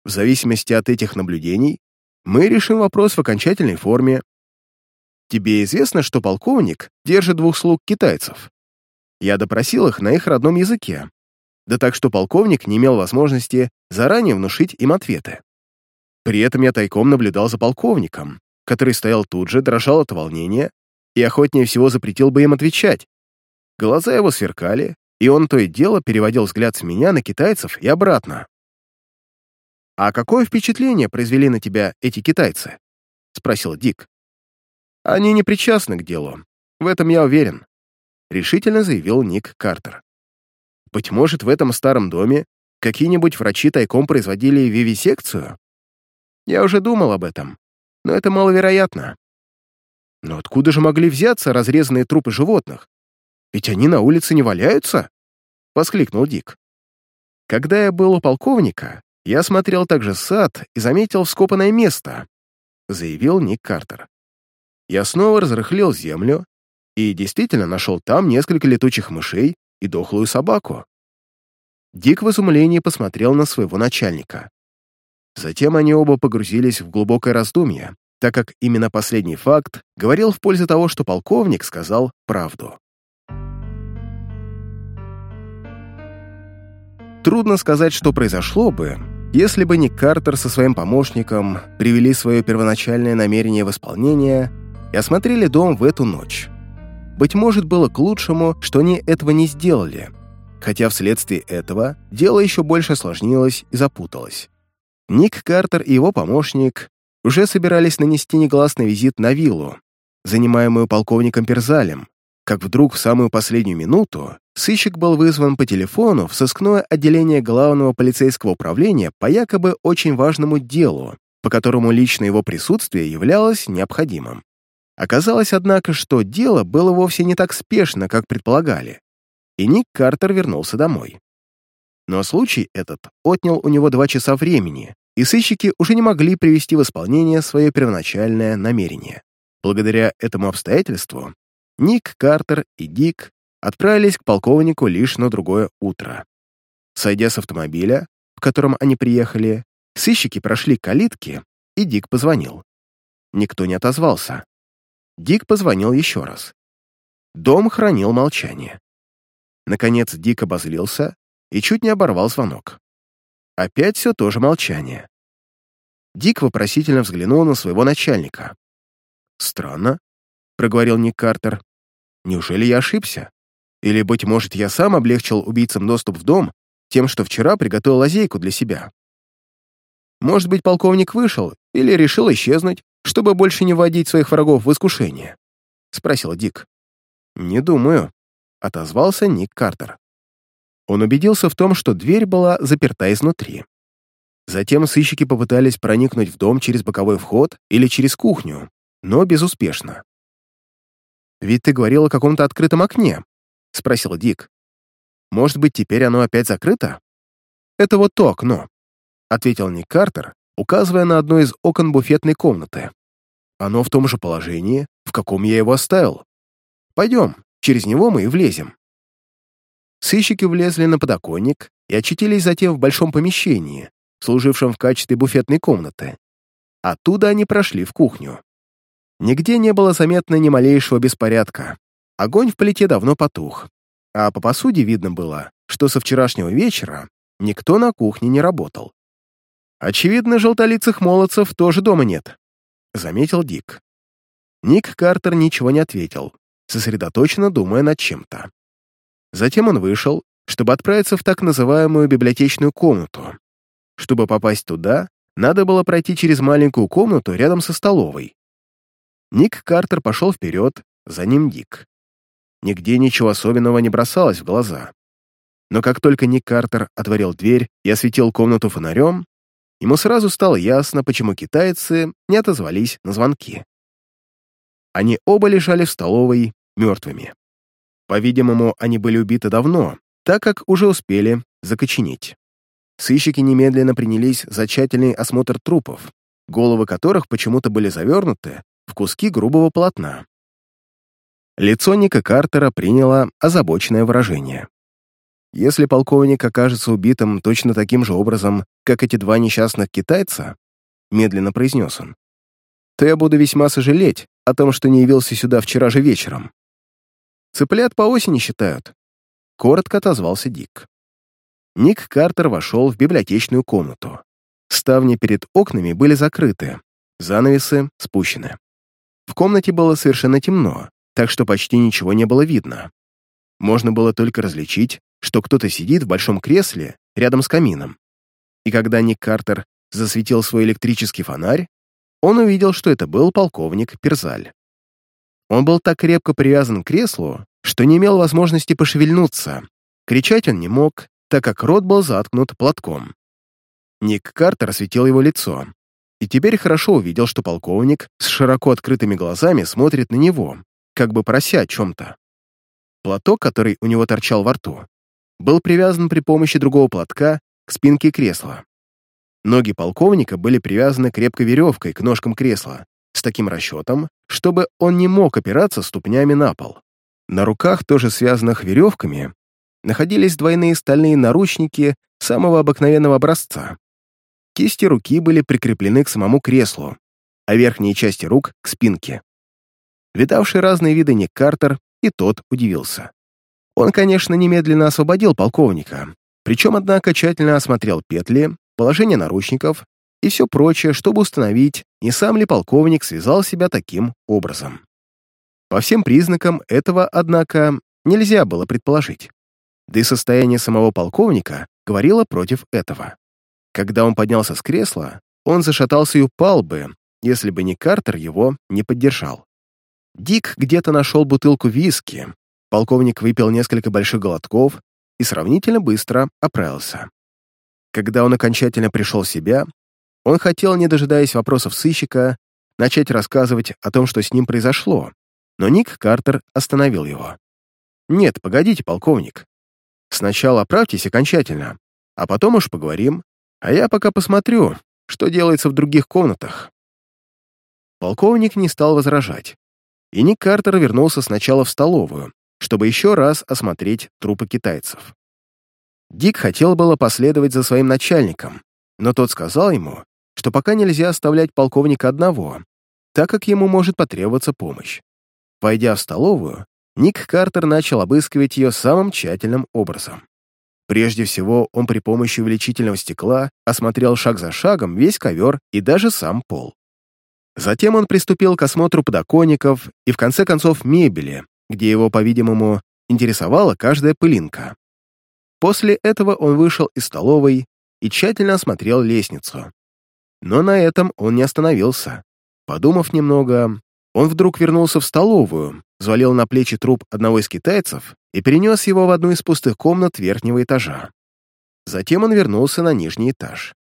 В зависимости от этих наблюдений мы решим вопрос в окончательной форме. Тебе известно, что полковник держит двух слуг китайцев? Я допросил их на их родном языке, да так что полковник не имел возможности заранее внушить им ответы. При этом я тайком наблюдал за полковником, который стоял тут же, дрожал от волнения и охотнее всего запретил бы им отвечать. Глаза его сверкали, и он то и дело переводил взгляд с меня на китайцев и обратно. «А какое впечатление произвели на тебя эти китайцы?» — спросил Дик. «Они не причастны к делу, в этом я уверен», — решительно заявил Ник Картер. Быть может, в этом старом доме какие-нибудь врачи тайком производили вивисекцию? Я уже думал об этом, но это маловероятно. Но откуда же могли взяться разрезанные трупы животных? Ведь они на улице не валяются? Воскликнул Дик. Когда я был у полковника, я смотрел также сад и заметил вскопанное место, заявил Ник Картер. Я снова разрыхлил землю и действительно нашел там несколько летучих мышей и дохлую собаку. Дик в изумлении посмотрел на своего начальника. Затем они оба погрузились в глубокое раздумье, так как именно последний факт говорил в пользу того, что полковник сказал правду. Трудно сказать, что произошло бы, если бы Ник Картер со своим помощником привели свое первоначальное намерение в исполнение и осмотрели дом в эту ночь. Быть может, было к лучшему, что они этого не сделали, хотя вследствие этого дело еще больше осложнилось и запуталось. Ник Картер и его помощник уже собирались нанести негласный визит на виллу, занимаемую полковником Перзалем, как вдруг в самую последнюю минуту сыщик был вызван по телефону в сыскное отделение главного полицейского управления по якобы очень важному делу, по которому лично его присутствие являлось необходимым. Оказалось, однако, что дело было вовсе не так спешно, как предполагали, и Ник Картер вернулся домой. Но случай этот отнял у него два часа времени, и сыщики уже не могли привести в исполнение свое первоначальное намерение. Благодаря этому обстоятельству Ник, Картер и Дик отправились к полковнику лишь на другое утро. Сойдя с автомобиля, в котором они приехали, сыщики прошли калитки, и Дик позвонил. Никто не отозвался. Дик позвонил еще раз. Дом хранил молчание. Наконец Дик обозлился и чуть не оборвал звонок. Опять все то же молчание. Дик вопросительно взглянул на своего начальника. «Странно», — проговорил Ник Картер. «Неужели я ошибся? Или, быть может, я сам облегчил убийцам доступ в дом тем, что вчера приготовил лазейку для себя? Может быть, полковник вышел или решил исчезнуть, чтобы больше не вводить своих врагов в искушение?» — спросил Дик. «Не думаю», — отозвался Ник Картер. Он убедился в том, что дверь была заперта изнутри. Затем сыщики попытались проникнуть в дом через боковой вход или через кухню, но безуспешно. «Ведь ты говорил о каком-то открытом окне», — спросил Дик. «Может быть, теперь оно опять закрыто?» «Это вот то окно», — ответил Ник Картер, указывая на одно из окон буфетной комнаты. Оно в том же положении, в каком я его оставил. Пойдем, через него мы и влезем. Сыщики влезли на подоконник и очутились затем в большом помещении, служившем в качестве буфетной комнаты. Оттуда они прошли в кухню. Нигде не было заметно ни малейшего беспорядка. Огонь в плите давно потух. А по посуде видно было, что со вчерашнего вечера никто на кухне не работал. Очевидно, желтолицых молодцев тоже дома нет, — заметил Дик. Ник Картер ничего не ответил. сосредоточенно думая над чем-то. Затем он вышел, чтобы отправиться в так называемую библиотечную комнату. Чтобы попасть туда, надо было пройти через маленькую комнату рядом со столовой. Ник Картер пошел вперед, за ним Дик. Нигде ничего особенного не бросалось в глаза. Но как только Ник Картер отворил дверь и осветил комнату фонарем, ему сразу стало ясно, почему китайцы не отозвались на звонки. Они оба лежали в столовой мертвыми. По-видимому, они были убиты давно, так как уже успели закоченеть. Сыщики немедленно принялись за тщательный осмотр трупов, головы которых почему-то были завернуты в куски грубого полотна. Лицо Ника Картера приняло озабоченное выражение. Если полковник окажется убитым точно таким же образом, как эти два несчастных китайца, медленно произнес он, то я буду весьма сожалеть о том, что не явился сюда вчера же вечером. Цыплят по осени считают. Коротко отозвался Дик. Ник Картер вошел в библиотечную комнату. Ставни перед окнами были закрыты, занавесы спущены. В комнате было совершенно темно, так что почти ничего не было видно. Можно было только различить, что кто-то сидит в большом кресле рядом с камином. И когда Ник Картер засветил свой электрический фонарь, он увидел, что это был полковник Перзаль. Он был так крепко привязан к креслу, что не имел возможности пошевельнуться. Кричать он не мог, так как рот был заткнут платком. Ник Картер осветил его лицо, и теперь хорошо увидел, что полковник с широко открытыми глазами смотрит на него, как бы прося о чем-то. Платок, который у него торчал во рту, был привязан при помощи другого платка к спинке кресла. Ноги полковника были привязаны крепкой веревкой к ножкам кресла, с таким расчетом, чтобы он не мог опираться ступнями на пол. На руках, тоже связанных веревками, находились двойные стальные наручники самого обыкновенного образца. Кисти руки были прикреплены к самому креслу, а верхние части рук — к спинке. Видавший разные виды Ник Картер и тот удивился. Он, конечно, немедленно освободил полковника, причем, однако, тщательно осмотрел петли, положение наручников и все прочее, чтобы установить, не сам ли полковник связал себя таким образом. По всем признакам этого, однако, нельзя было предположить. Да и состояние самого полковника говорило против этого. Когда он поднялся с кресла, он зашатался и упал бы, если бы не Картер его не поддержал. Дик где-то нашел бутылку виски, полковник выпил несколько больших глотков и сравнительно быстро оправился. Когда он окончательно пришел в себя, он хотел, не дожидаясь вопросов сыщика, начать рассказывать о том, что с ним произошло, но Ник Картер остановил его. «Нет, погодите, полковник. Сначала оправьтесь окончательно, а потом уж поговорим, а я пока посмотрю, что делается в других комнатах». Полковник не стал возражать, и Ник Картер вернулся сначала в столовую, чтобы еще раз осмотреть трупы китайцев. Дик хотел было последовать за своим начальником, но тот сказал ему, что пока нельзя оставлять полковника одного, так как ему может потребоваться помощь. Войдя в столовую, Ник Картер начал обыскивать ее самым тщательным образом. Прежде всего, он при помощи увеличительного стекла осмотрел шаг за шагом весь ковер и даже сам пол. Затем он приступил к осмотру подоконников и, в конце концов, мебели, где его, по-видимому, интересовала каждая пылинка. После этого он вышел из столовой и тщательно осмотрел лестницу. Но на этом он не остановился. Подумав немного, он вдруг вернулся в столовую, взвалил на плечи труп одного из китайцев и перенес его в одну из пустых комнат верхнего этажа. Затем он вернулся на нижний этаж.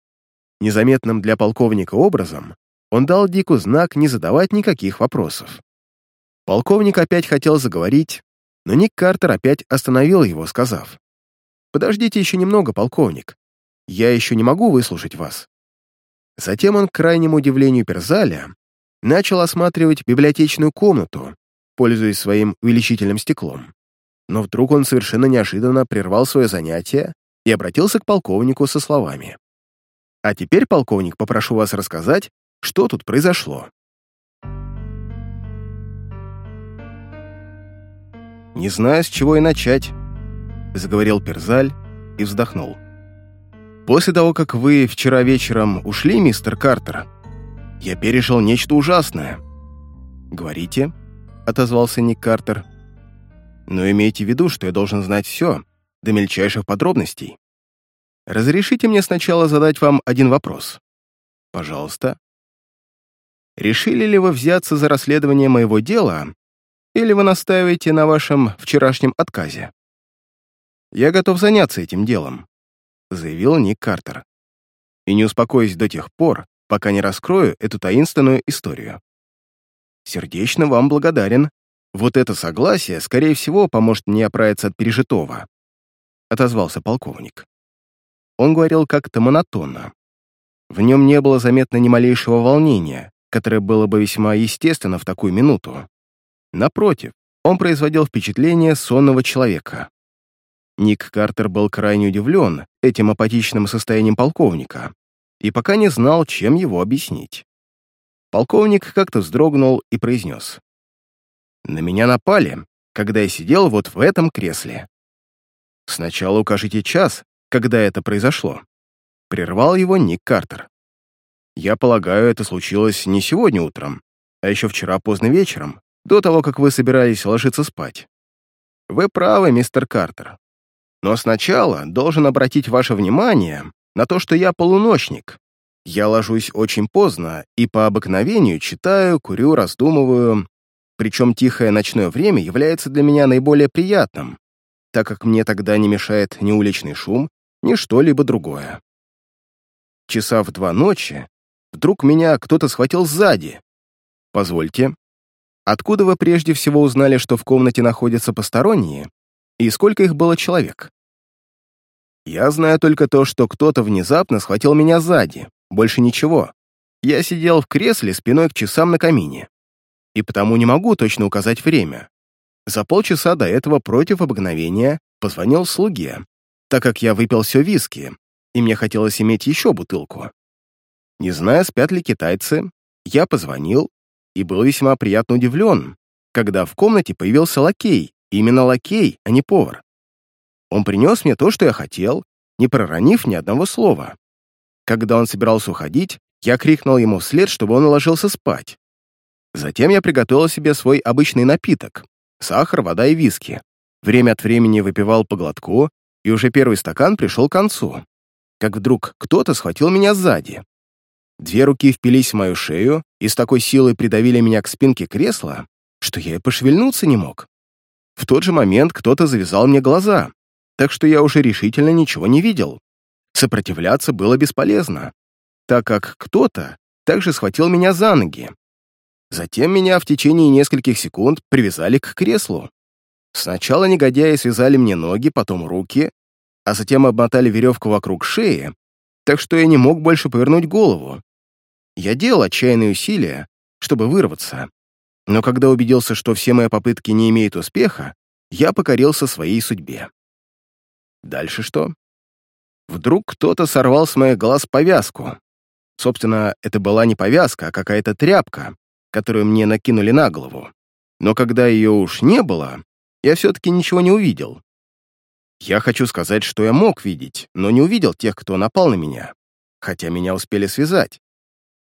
Незаметным для полковника образом он дал Дику знак не задавать никаких вопросов. Полковник опять хотел заговорить, но Ник Картер опять остановил его, сказав, «Подождите еще немного, полковник. Я еще не могу выслушать вас». Затем он, к крайнему удивлению Перзаля, начал осматривать библиотечную комнату, пользуясь своим увеличительным стеклом. Но вдруг он совершенно неожиданно прервал свое занятие и обратился к полковнику со словами. «А теперь, полковник, попрошу вас рассказать, что тут произошло». «Не знаю, с чего и начать», — заговорил Перзаль и вздохнул. «После того, как вы вчера вечером ушли, мистер Картер, я пережил нечто ужасное». «Говорите», — отозвался Ник Картер. Но имейте в виду, что я должен знать все, до мельчайших подробностей. Разрешите мне сначала задать вам один вопрос. Пожалуйста. Решили ли вы взяться за расследование моего дела, или вы настаиваете на вашем вчерашнем отказе? Я готов заняться этим делом, заявил Ник Картер. И не успокоюсь до тех пор, пока не раскрою эту таинственную историю. Сердечно вам благодарен. Вот это согласие, скорее всего, поможет мне оправиться от пережитого», — отозвался полковник. Он говорил как-то монотонно. В нем не было заметно ни малейшего волнения, которое было бы весьма естественно в такую минуту. Напротив, он производил впечатление сонного человека. Ник Картер был крайне удивлен этим апатичным состоянием полковника и пока не знал, чем его объяснить. Полковник как-то вздрогнул и произнес. «На меня напали, когда я сидел вот в этом кресле. Сначала укажите час, когда это произошло». Прервал его Ник Картер. «Я полагаю, это случилось не сегодня утром, а еще вчера поздно вечером, до того, как вы собирались ложиться спать. Вы правы, мистер Картер. Но сначала должен обратить ваше внимание на то, что я полуночник, я ложусь очень поздно и по обыкновению читаю, курю, раздумываю, причем тихое ночное время является для меня наиболее приятным, так как мне тогда не мешает ни уличный шум, ни что-либо другое. Часа в два ночи вдруг меня кто-то схватил сзади. Позвольте, откуда вы прежде всего узнали, что в комнате находятся посторонние, и сколько их было человек? Я знаю только то, что кто-то внезапно схватил меня сзади, больше ничего. Я сидел в кресле спиной к часам на камине. И потому не могу точно указать время. За полчаса до этого против обыкновения позвонил слуге, так как я выпил все виски, и мне хотелось иметь еще бутылку. Не зная, спят ли китайцы, я позвонил и был весьма приятно удивлен, когда в комнате появился лакей, именно лакей, а не повар. Он принес мне то, что я хотел, не проронив ни одного слова. Когда он собирался уходить, я крикнул ему вслед, чтобы он ложился спать. Затем я приготовил себе свой обычный напиток — сахар, вода и виски. Время от времени выпивал по глотку, и уже первый стакан пришел к концу. Как вдруг кто-то схватил меня сзади. Две руки впились в мою шею и с такой силой придавили меня к спинке кресла, что я и пошевельнуться не мог. В тот же момент кто-то завязал мне глаза, так что я уже решительно ничего не видел. Сопротивляться было бесполезно, так как кто-то также схватил меня за ноги. Затем меня в течение нескольких секунд привязали к креслу. Сначала негодяи связали мне ноги, потом руки, а затем обмотали веревку вокруг шеи, так что я не мог больше повернуть голову. Я делал отчаянные усилия, чтобы вырваться, но когда убедился, что все мои попытки не имеют успеха, я покорился своей судьбе. Дальше что? Вдруг кто-то сорвал с моих глаз повязку. Собственно, это была не повязка, а какая-то тряпка, которую мне накинули на голову. Но когда ее уж не было, я все-таки ничего не увидел. Я хочу сказать, что я мог видеть, но не увидел тех, кто напал на меня, хотя меня успели связать.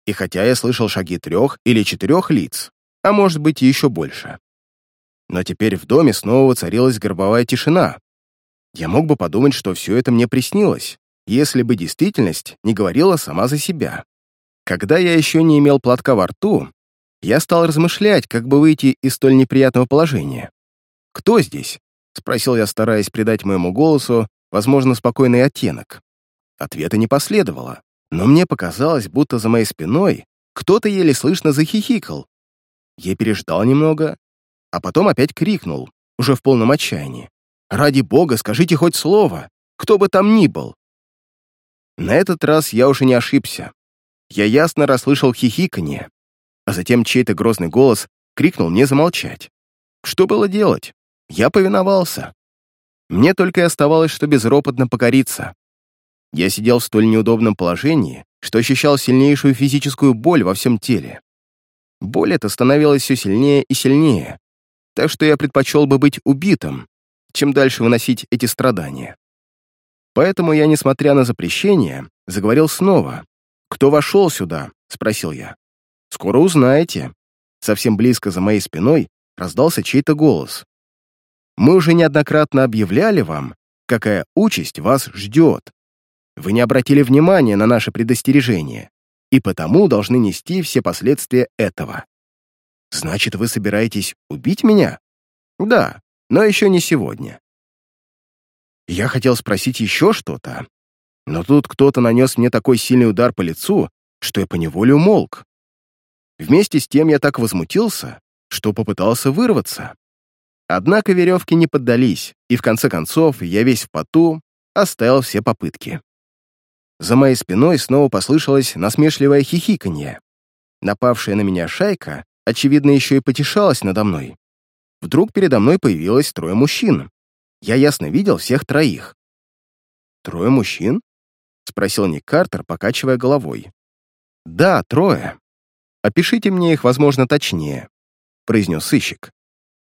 И хотя я слышал шаги трех или четырех лиц, а может быть и еще больше. Но теперь в доме снова воцарилась гробовая тишина, я мог бы подумать, что все это мне приснилось, если бы действительность не говорила сама за себя. Когда я еще не имел платка во рту, я стал размышлять, как бы выйти из столь неприятного положения. «Кто здесь?» — спросил я, стараясь придать моему голосу, возможно, спокойный оттенок. Ответа не последовало, но мне показалось, будто за моей спиной кто-то еле слышно захихикал. Я переждал немного, а потом опять крикнул, уже в полном отчаянии. Ради бога, скажите хоть слово, кто бы там ни был. На этот раз я уже не ошибся. Я ясно расслышал хихиканье, а затем чей-то грозный голос крикнул мне замолчать. Что было делать? Я повиновался. Мне только и оставалось, что безропотно покориться. Я сидел в столь неудобном положении, что ощущал сильнейшую физическую боль во всем теле. Боль эта становилась все сильнее и сильнее, так что я предпочел бы быть убитым, чем дальше выносить эти страдания. Поэтому я, несмотря на запрещение, заговорил снова. «Кто вошел сюда?» — спросил я. «Скоро узнаете». Совсем близко за моей спиной раздался чей-то голос. Мы уже неоднократно объявляли вам, какая участь вас ждет. Вы не обратили внимания на наше предостережение, и потому должны нести все последствия этого. Значит, вы собираетесь убить меня? Да, но еще не сегодня. Я хотел спросить еще что-то, но тут кто-то нанес мне такой сильный удар по лицу, что я поневоле умолк. Вместе с тем я так возмутился, что попытался вырваться. Однако веревки не поддались, и в конце концов я весь в поту оставил все попытки. За моей спиной снова послышалось насмешливое хихиканье. Напавшая на меня шайка, очевидно, еще и потешалась надо мной. Вдруг передо мной появилось трое мужчин. Я ясно видел всех троих. «Трое мужчин?» — спросил Ник Картер, покачивая головой. «Да, трое. Опишите мне их, возможно, точнее», — произнес сыщик.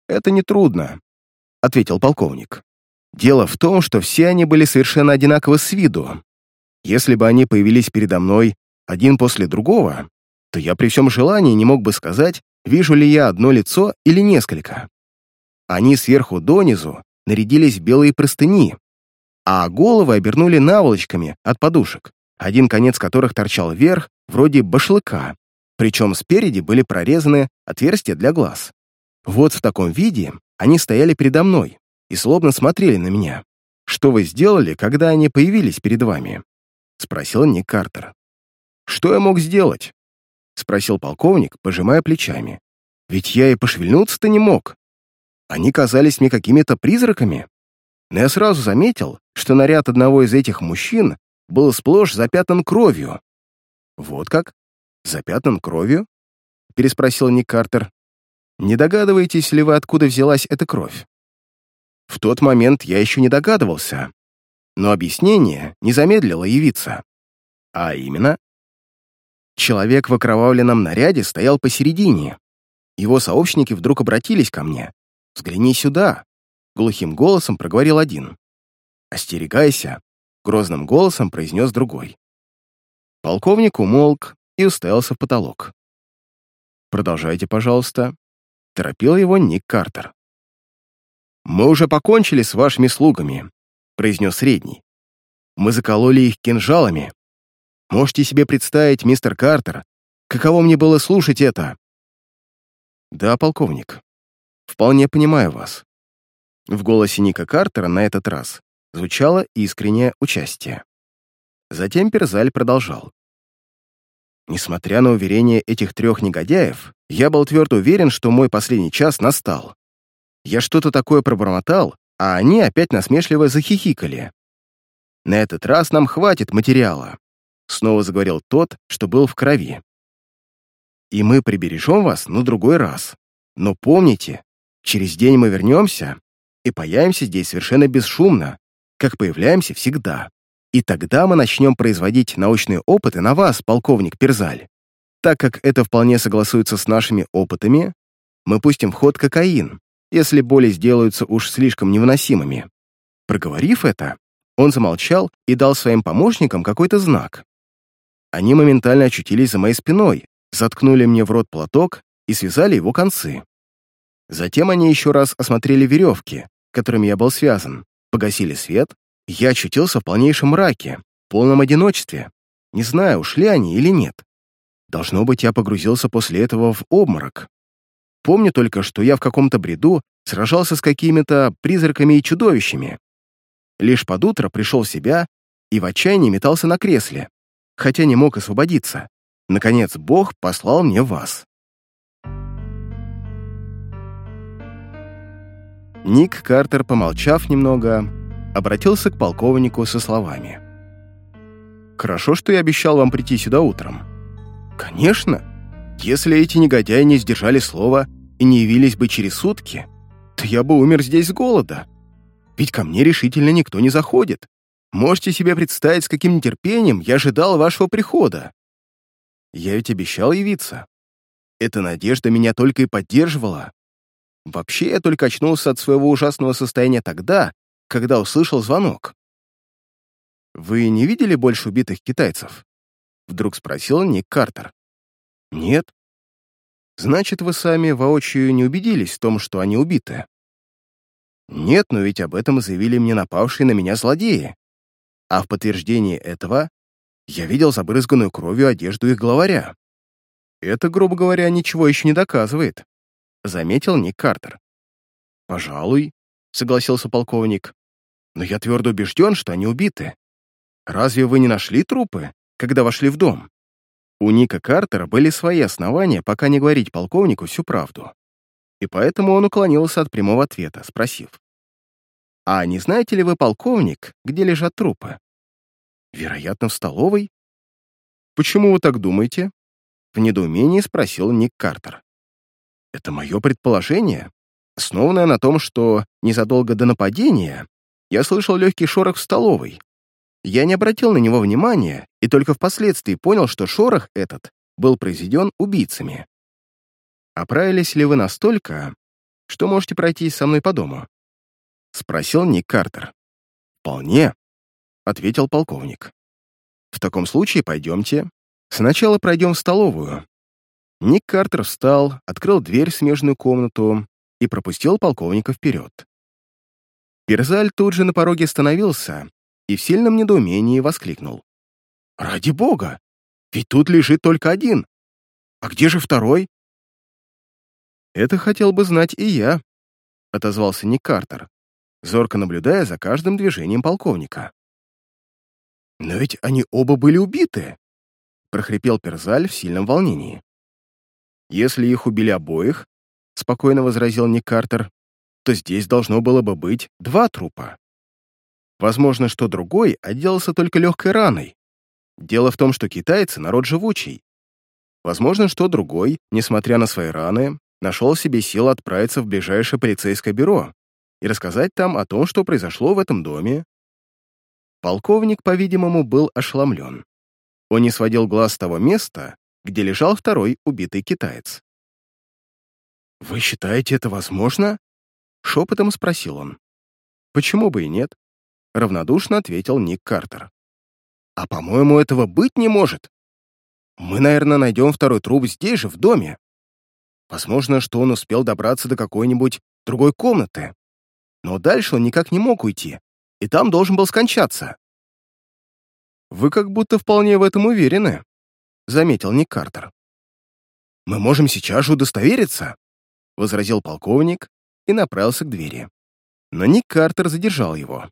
«Это нетрудно», — ответил полковник. «Дело в том, что все они были совершенно одинаковы с виду. Если бы они появились передо мной один после другого, то я при всем желании не мог бы сказать, вижу ли я одно лицо или несколько. Они сверху донизу нарядились в белые простыни, а головы обернули наволочками от подушек, один конец которых торчал вверх, вроде башлыка, причем спереди были прорезаны отверстия для глаз. Вот в таком виде они стояли передо мной и словно смотрели на меня. «Что вы сделали, когда они появились перед вами?» — спросил Ник Картер. «Что я мог сделать?» — спросил полковник, пожимая плечами. «Ведь я и пошевельнуться-то не мог. Они казались мне какими-то призраками. Но я сразу заметил, что наряд одного из этих мужчин был сплошь запятнан кровью. «Вот как? Запятнан кровью?» — переспросил Ник Картер. «Не догадываетесь ли вы, откуда взялась эта кровь?» В тот момент я еще не догадывался, но объяснение не замедлило явиться. А именно, человек в окровавленном наряде стоял посередине. Его сообщники вдруг обратились ко мне. «Взгляни сюда!» — глухим голосом проговорил один. «Остерегайся!» — грозным голосом произнес другой. Полковник умолк и уставился в потолок. «Продолжайте, пожалуйста», — торопил его Ник Картер. «Мы уже покончили с вашими слугами», — произнес средний. «Мы закололи их кинжалами. Можете себе представить, мистер Картер, каково мне было слушать это?» «Да, полковник», Вполне понимаю вас». В голосе Ника Картера на этот раз звучало искреннее участие. Затем Перзаль продолжал. Несмотря на уверение этих трех негодяев, я был твердо уверен, что мой последний час настал. Я что-то такое пробормотал, а они опять насмешливо захихикали. «На этот раз нам хватит материала», — снова заговорил тот, что был в крови. «И мы прибережем вас на другой раз. Но помните, Через день мы вернемся и появимся здесь совершенно бесшумно, как появляемся всегда. И тогда мы начнем производить научные опыты на вас, полковник Перзаль. Так как это вполне согласуется с нашими опытами, мы пустим в ход кокаин, если боли сделаются уж слишком невыносимыми. Проговорив это, он замолчал и дал своим помощникам какой-то знак. Они моментально очутились за моей спиной, заткнули мне в рот платок и связали его концы. Затем они еще раз осмотрели веревки, которыми я был связан, погасили свет, я очутился в полнейшем мраке, полном одиночестве. Не знаю, ушли они или нет. Должно быть, я погрузился после этого в обморок. Помню только, что я в каком-то бреду сражался с какими-то призраками и чудовищами. Лишь под утро пришел в себя и в отчаянии метался на кресле, хотя не мог освободиться. Наконец, Бог послал мне вас. Ник Картер, помолчав немного, обратился к полковнику со словами. «Хорошо, что я обещал вам прийти сюда утром». «Конечно. Если эти негодяи не сдержали слова и не явились бы через сутки, то я бы умер здесь с голода. Ведь ко мне решительно никто не заходит. Можете себе представить, с каким нетерпением я ожидал вашего прихода. Я ведь обещал явиться. Эта надежда меня только и поддерживала. Вообще, я только очнулся от своего ужасного состояния тогда, когда услышал звонок. «Вы не видели больше убитых китайцев?» Вдруг спросил Ник Картер. «Нет». «Значит, вы сами воочию не убедились в том, что они убиты?» Нет, но ведь об этом заявили мне напавшие на меня злодеи. А в подтверждение этого я видел забрызганную кровью одежду их главаря. Это, грубо говоря, ничего еще не доказывает, заметил Ник Картер. Пожалуй, согласился полковник. Но я твердо убежден, что они убиты. Разве вы не нашли трупы, когда вошли в дом? У Ника Картера были свои основания, пока не говорить полковнику всю правду. И поэтому он уклонился от прямого ответа, спросив. «А не знаете ли вы, полковник, где лежат трупы?» «Вероятно, в столовой». «Почему вы так думаете?» В недоумении спросил Ник Картер. «Это мое предположение, основанное на том, что незадолго до нападения я слышал легкий шорох в столовой. Я не обратил на него внимания и только впоследствии понял, что шорох этот был произведен убийцами. «Оправились ли вы настолько, что можете пройтись со мной по дому?» — спросил Ник Картер. «Вполне», — ответил полковник. «В таком случае пойдемте. Сначала пройдем в столовую». Ник Картер встал, открыл дверь в смежную комнату и пропустил полковника вперед. Перзаль тут же на пороге остановился и в сильном недоумении воскликнул. «Ради бога! Ведь тут лежит только один! А где же второй?» «Это хотел бы знать и я», — отозвался Ник Картер, зорко наблюдая за каждым движением полковника. «Но ведь они оба были убиты», — прохрипел Перзаль в сильном волнении. «Если их убили обоих», — спокойно возразил Ник Картер, то здесь должно было бы быть два трупа. Возможно, что другой отделался только легкой раной. Дело в том, что китайцы — народ живучий. Возможно, что другой, несмотря на свои раны, нашел себе силы отправиться в ближайшее полицейское бюро и рассказать там о том, что произошло в этом доме. Полковник, по-видимому, был ошеломлен. Он не сводил глаз с того места, где лежал второй убитый китаец. «Вы считаете это возможно?» Шепотом спросил он. «Почему бы и нет?» Равнодушно ответил Ник Картер. «А, по-моему, этого быть не может. Мы, наверное, найдем второй труп здесь же, в доме. Возможно, что он успел добраться до какой-нибудь другой комнаты. Но дальше он никак не мог уйти, и там должен был скончаться». «Вы как будто вполне в этом уверены», — заметил Ник Картер. «Мы можем сейчас же удостовериться», — возразил полковник, и направился к двери. Но Ник Картер задержал его.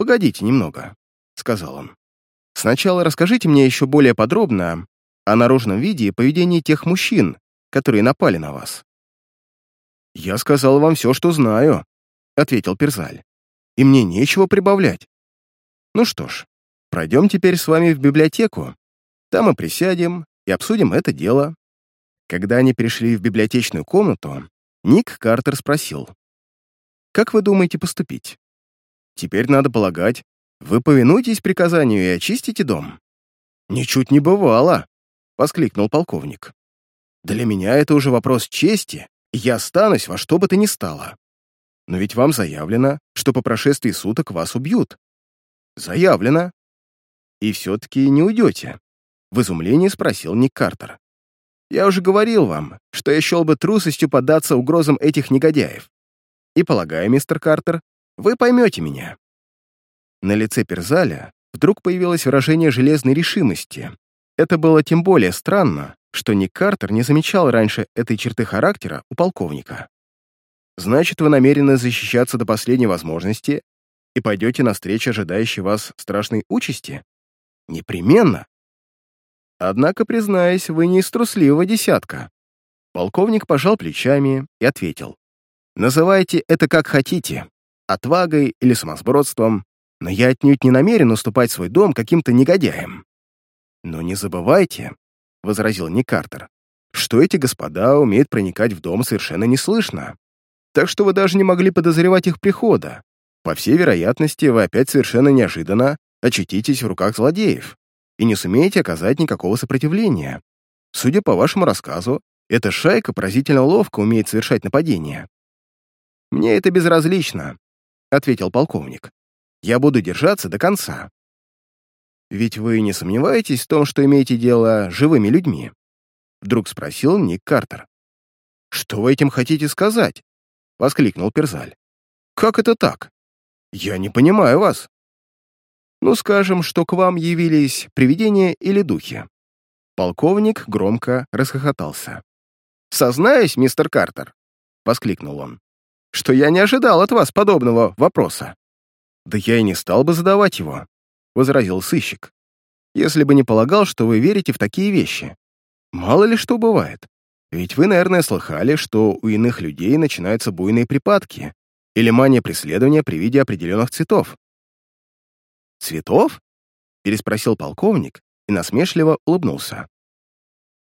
«Погодите немного», — сказал он. «Сначала расскажите мне еще более подробно о наружном виде и поведении тех мужчин, которые напали на вас». «Я сказал вам все, что знаю», — ответил Перзаль. «И мне нечего прибавлять». «Ну что ж, пройдем теперь с вами в библиотеку. Там мы присядем и обсудим это дело». Когда они пришли в библиотечную комнату, Ник Картер спросил. «Как вы думаете поступить? Теперь, надо полагать, вы повинуетесь приказанию и очистите дом?» «Ничуть не бывало!» — воскликнул полковник. «Для меня это уже вопрос чести, и я останусь во что бы то ни стало. Но ведь вам заявлено, что по прошествии суток вас убьют». «Заявлено». «И все-таки не уйдете?» — в изумлении спросил Ник Картер. Я уже говорил вам, что я счел бы трусостью поддаться угрозам этих негодяев. И полагаю, мистер Картер, вы поймете меня». На лице Перзаля вдруг появилось выражение железной решимости. Это было тем более странно, что Ник Картер не замечал раньше этой черты характера у полковника. «Значит, вы намерены защищаться до последней возможности и пойдете навстречу ожидающей вас страшной участи? Непременно. Однако, признаюсь, вы не из трусливого десятка. Полковник пожал плечами и ответил. Называйте это как хотите, отвагой или самосбродством, но я отнюдь не намерен уступать свой дом каким-то негодяям. Но не забывайте, — возразил Ник Картер, что эти господа умеют проникать в дом совершенно неслышно. Так что вы даже не могли подозревать их прихода. По всей вероятности, вы опять совершенно неожиданно очутитесь в руках злодеев и не сумеете оказать никакого сопротивления. Судя по вашему рассказу, эта шайка поразительно ловко умеет совершать нападения. «Мне это безразлично», — ответил полковник. «Я буду держаться до конца». «Ведь вы не сомневаетесь в том, что имеете дело с живыми людьми?» Вдруг спросил Ник Картер. «Что вы этим хотите сказать?» — воскликнул Перзаль. Как это так? Я не понимаю вас. Ну, скажем, что к вам явились привидения или духи. Полковник громко расхохотался. «Сознаюсь, мистер Картер», — воскликнул он, «что я не ожидал от вас подобного вопроса». «Да я и не стал бы задавать его», — возразил сыщик, «если бы не полагал, что вы верите в такие вещи. Мало ли что бывает. Ведь вы, наверное, слыхали, что у иных людей начинаются буйные припадки или мания преследования при виде определенных цветов. «Цветов?» — переспросил полковник и насмешливо улыбнулся.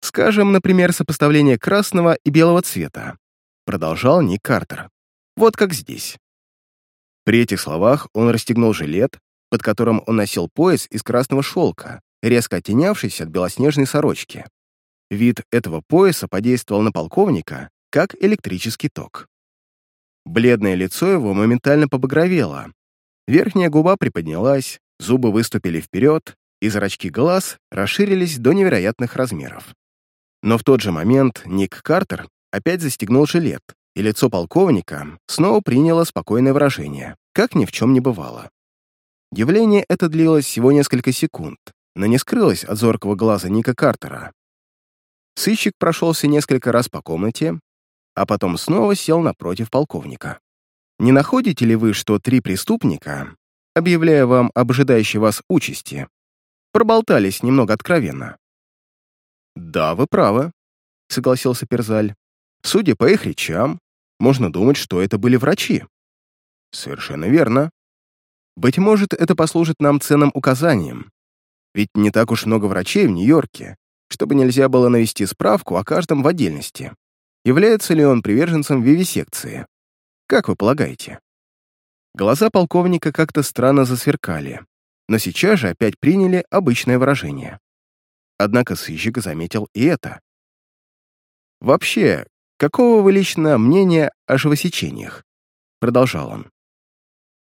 «Скажем, например, сопоставление красного и белого цвета», — продолжал Ник Картер. «Вот как здесь». При этих словах он расстегнул жилет, под которым он носил пояс из красного шелка, резко оттенявшийся от белоснежной сорочки. Вид этого пояса подействовал на полковника, как электрический ток. Бледное лицо его моментально побагровело. Верхняя губа приподнялась, зубы выступили вперед, и зрачки глаз расширились до невероятных размеров. Но в тот же момент Ник Картер опять застегнул жилет, и лицо полковника снова приняло спокойное выражение, как ни в чем не бывало. Явление это длилось всего несколько секунд, но не скрылось от зоркого глаза Ника Картера. Сыщик прошелся несколько раз по комнате, а потом снова сел напротив полковника. «Не находите ли вы, что три преступника, объявляя вам об ожидающей вас участи, проболтались немного откровенно?» «Да, вы правы», — согласился Перзаль. «Судя по их речам, можно думать, что это были врачи». «Совершенно верно. Быть может, это послужит нам ценным указанием. Ведь не так уж много врачей в Нью-Йорке, чтобы нельзя было навести справку о каждом в отдельности. Является ли он приверженцем вивисекции? Как вы полагаете? Глаза полковника как-то странно засверкали, но сейчас же опять приняли обычное выражение. Однако сыщик заметил и это. «Вообще, какого вы лично мнения о живосечениях?» Продолжал он.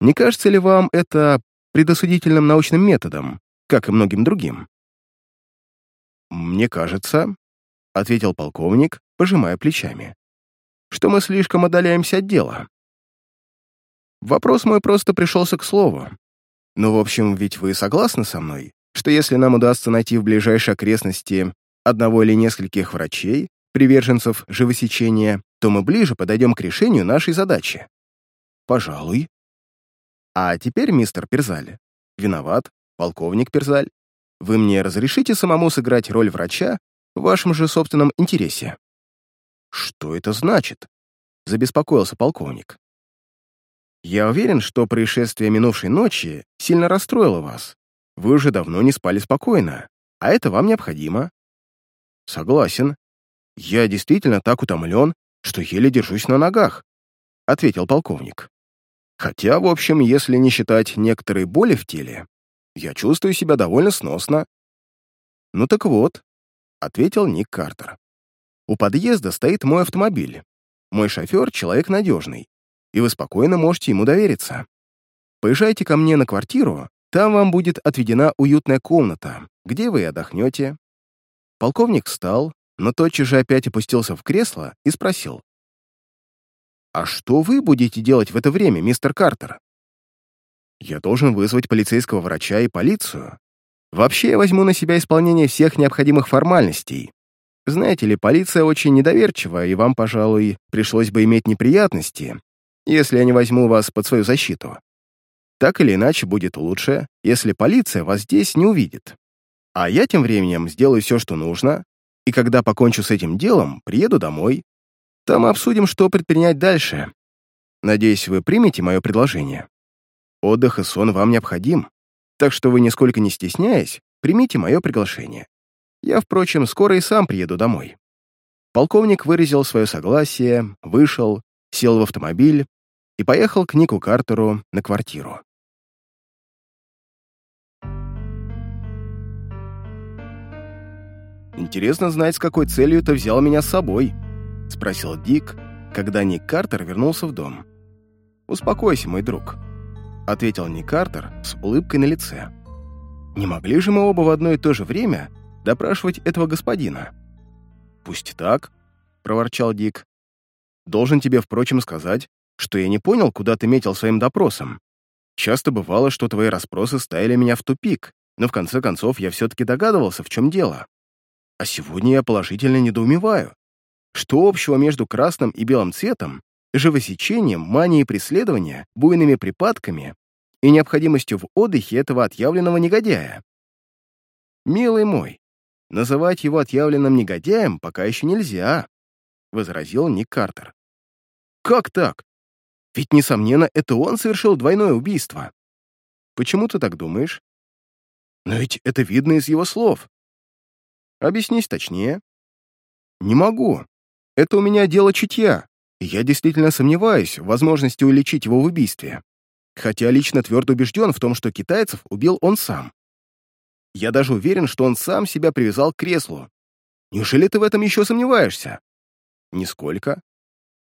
«Не кажется ли вам это предосудительным научным методом, как и многим другим?» «Мне кажется», — ответил полковник, пожимая плечами, «что мы слишком отдаляемся от дела». Вопрос мой просто пришелся к слову. Ну, в общем, ведь вы согласны со мной, что если нам удастся найти в ближайшей окрестности одного или нескольких врачей, приверженцев живосечения, то мы ближе подойдем к решению нашей задачи? Пожалуй. А теперь, мистер Перзаль, виноват, полковник Перзаль. Вы мне разрешите самому сыграть роль врача в вашем же собственном интересе?» «Что это значит?» — забеспокоился полковник. «Я уверен, что происшествие минувшей ночи сильно расстроило вас. Вы уже давно не спали спокойно, а это вам необходимо». «Согласен. Я действительно так утомлен, что еле держусь на ногах», — ответил полковник. «Хотя, в общем, если не считать некоторые боли в теле, я чувствую себя довольно сносно». «Ну так вот», — ответил Ник Картер. «У подъезда стоит мой автомобиль. Мой шофер — человек надежный, и вы спокойно можете ему довериться. Поезжайте ко мне на квартиру, там вам будет отведена уютная комната, где вы отдохнете». Полковник встал, но тотчас же опять опустился в кресло и спросил. «А что вы будете делать в это время, мистер Картер?» Я должен вызвать полицейского врача и полицию. Вообще я возьму на себя исполнение всех необходимых формальностей. Знаете ли, полиция очень недоверчива, и вам, пожалуй, пришлось бы иметь неприятности, если я не возьму вас под свою защиту. Так или иначе будет лучше, если полиция вас здесь не увидит. А я тем временем сделаю все, что нужно, и когда покончу с этим делом, приеду домой. Там обсудим, что предпринять дальше. Надеюсь, вы примете мое предложение. Отдых и сон вам необходим, так что вы, нисколько не стесняясь, примите мое приглашение. Я, впрочем, скоро и сам приеду домой». Полковник выразил свое согласие, вышел, сел в автомобиль и поехал к Нику Картеру на квартиру. «Интересно знать, с какой целью ты взял меня с собой?» — спросил Дик, когда Ник Картер вернулся в дом. «Успокойся, мой друг», — ответил Ник Картер с улыбкой на лице. «Не могли же мы оба в одно и то же время допрашивать этого господина?» «Пусть так», — проворчал Дик. «Должен тебе, впрочем, сказать, что я не понял, куда ты метил своим допросом. Часто бывало, что твои расспросы ставили меня в тупик, но в конце концов я все-таки догадывался, в чем дело. А сегодня я положительно недоумеваю. Что общего между красным и белым цветом, живосечением, манией преследования, буйными припадками и необходимостью в отдыхе этого отъявленного негодяя? Милый мой, называть его отъявленным негодяем пока еще нельзя, возразил Ник Картер. Как так? Ведь, несомненно, это он совершил двойное убийство. Почему ты так думаешь? Но ведь это видно из его слов. Объяснись точнее. Не могу. Это у меня дело чутья, и я действительно сомневаюсь в возможности уличить его в убийстве. Хотя лично твердо убежден в том, что китайцев убил он сам. Я даже уверен, что он сам себя привязал к креслу. Неужели ты в этом еще сомневаешься? Нисколько.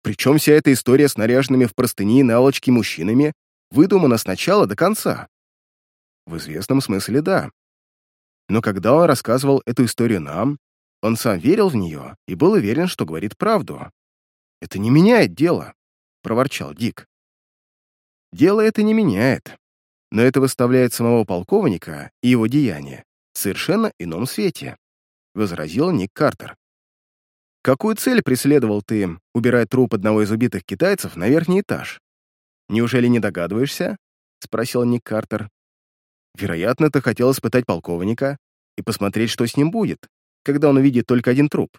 Причем вся эта история с наряженными в простыни наволочки мужчинами выдумана с начала до конца. В известном смысле да. Но когда он рассказывал эту историю нам, он сам верил в нее и был уверен, что говорит правду. «Это не меняет дело», — проворчал Дик. «Дело это не меняет, но это выставляет самого полковника и его деяния в совершенно ином свете», — возразил Ник Картер. «Какую цель преследовал ты, убирая труп одного из убитых китайцев на верхний этаж? Неужели не догадываешься?» — спросил Ник Картер. «Вероятно, ты хотел испытать полковника и посмотреть, что с ним будет, когда он увидит только один труп.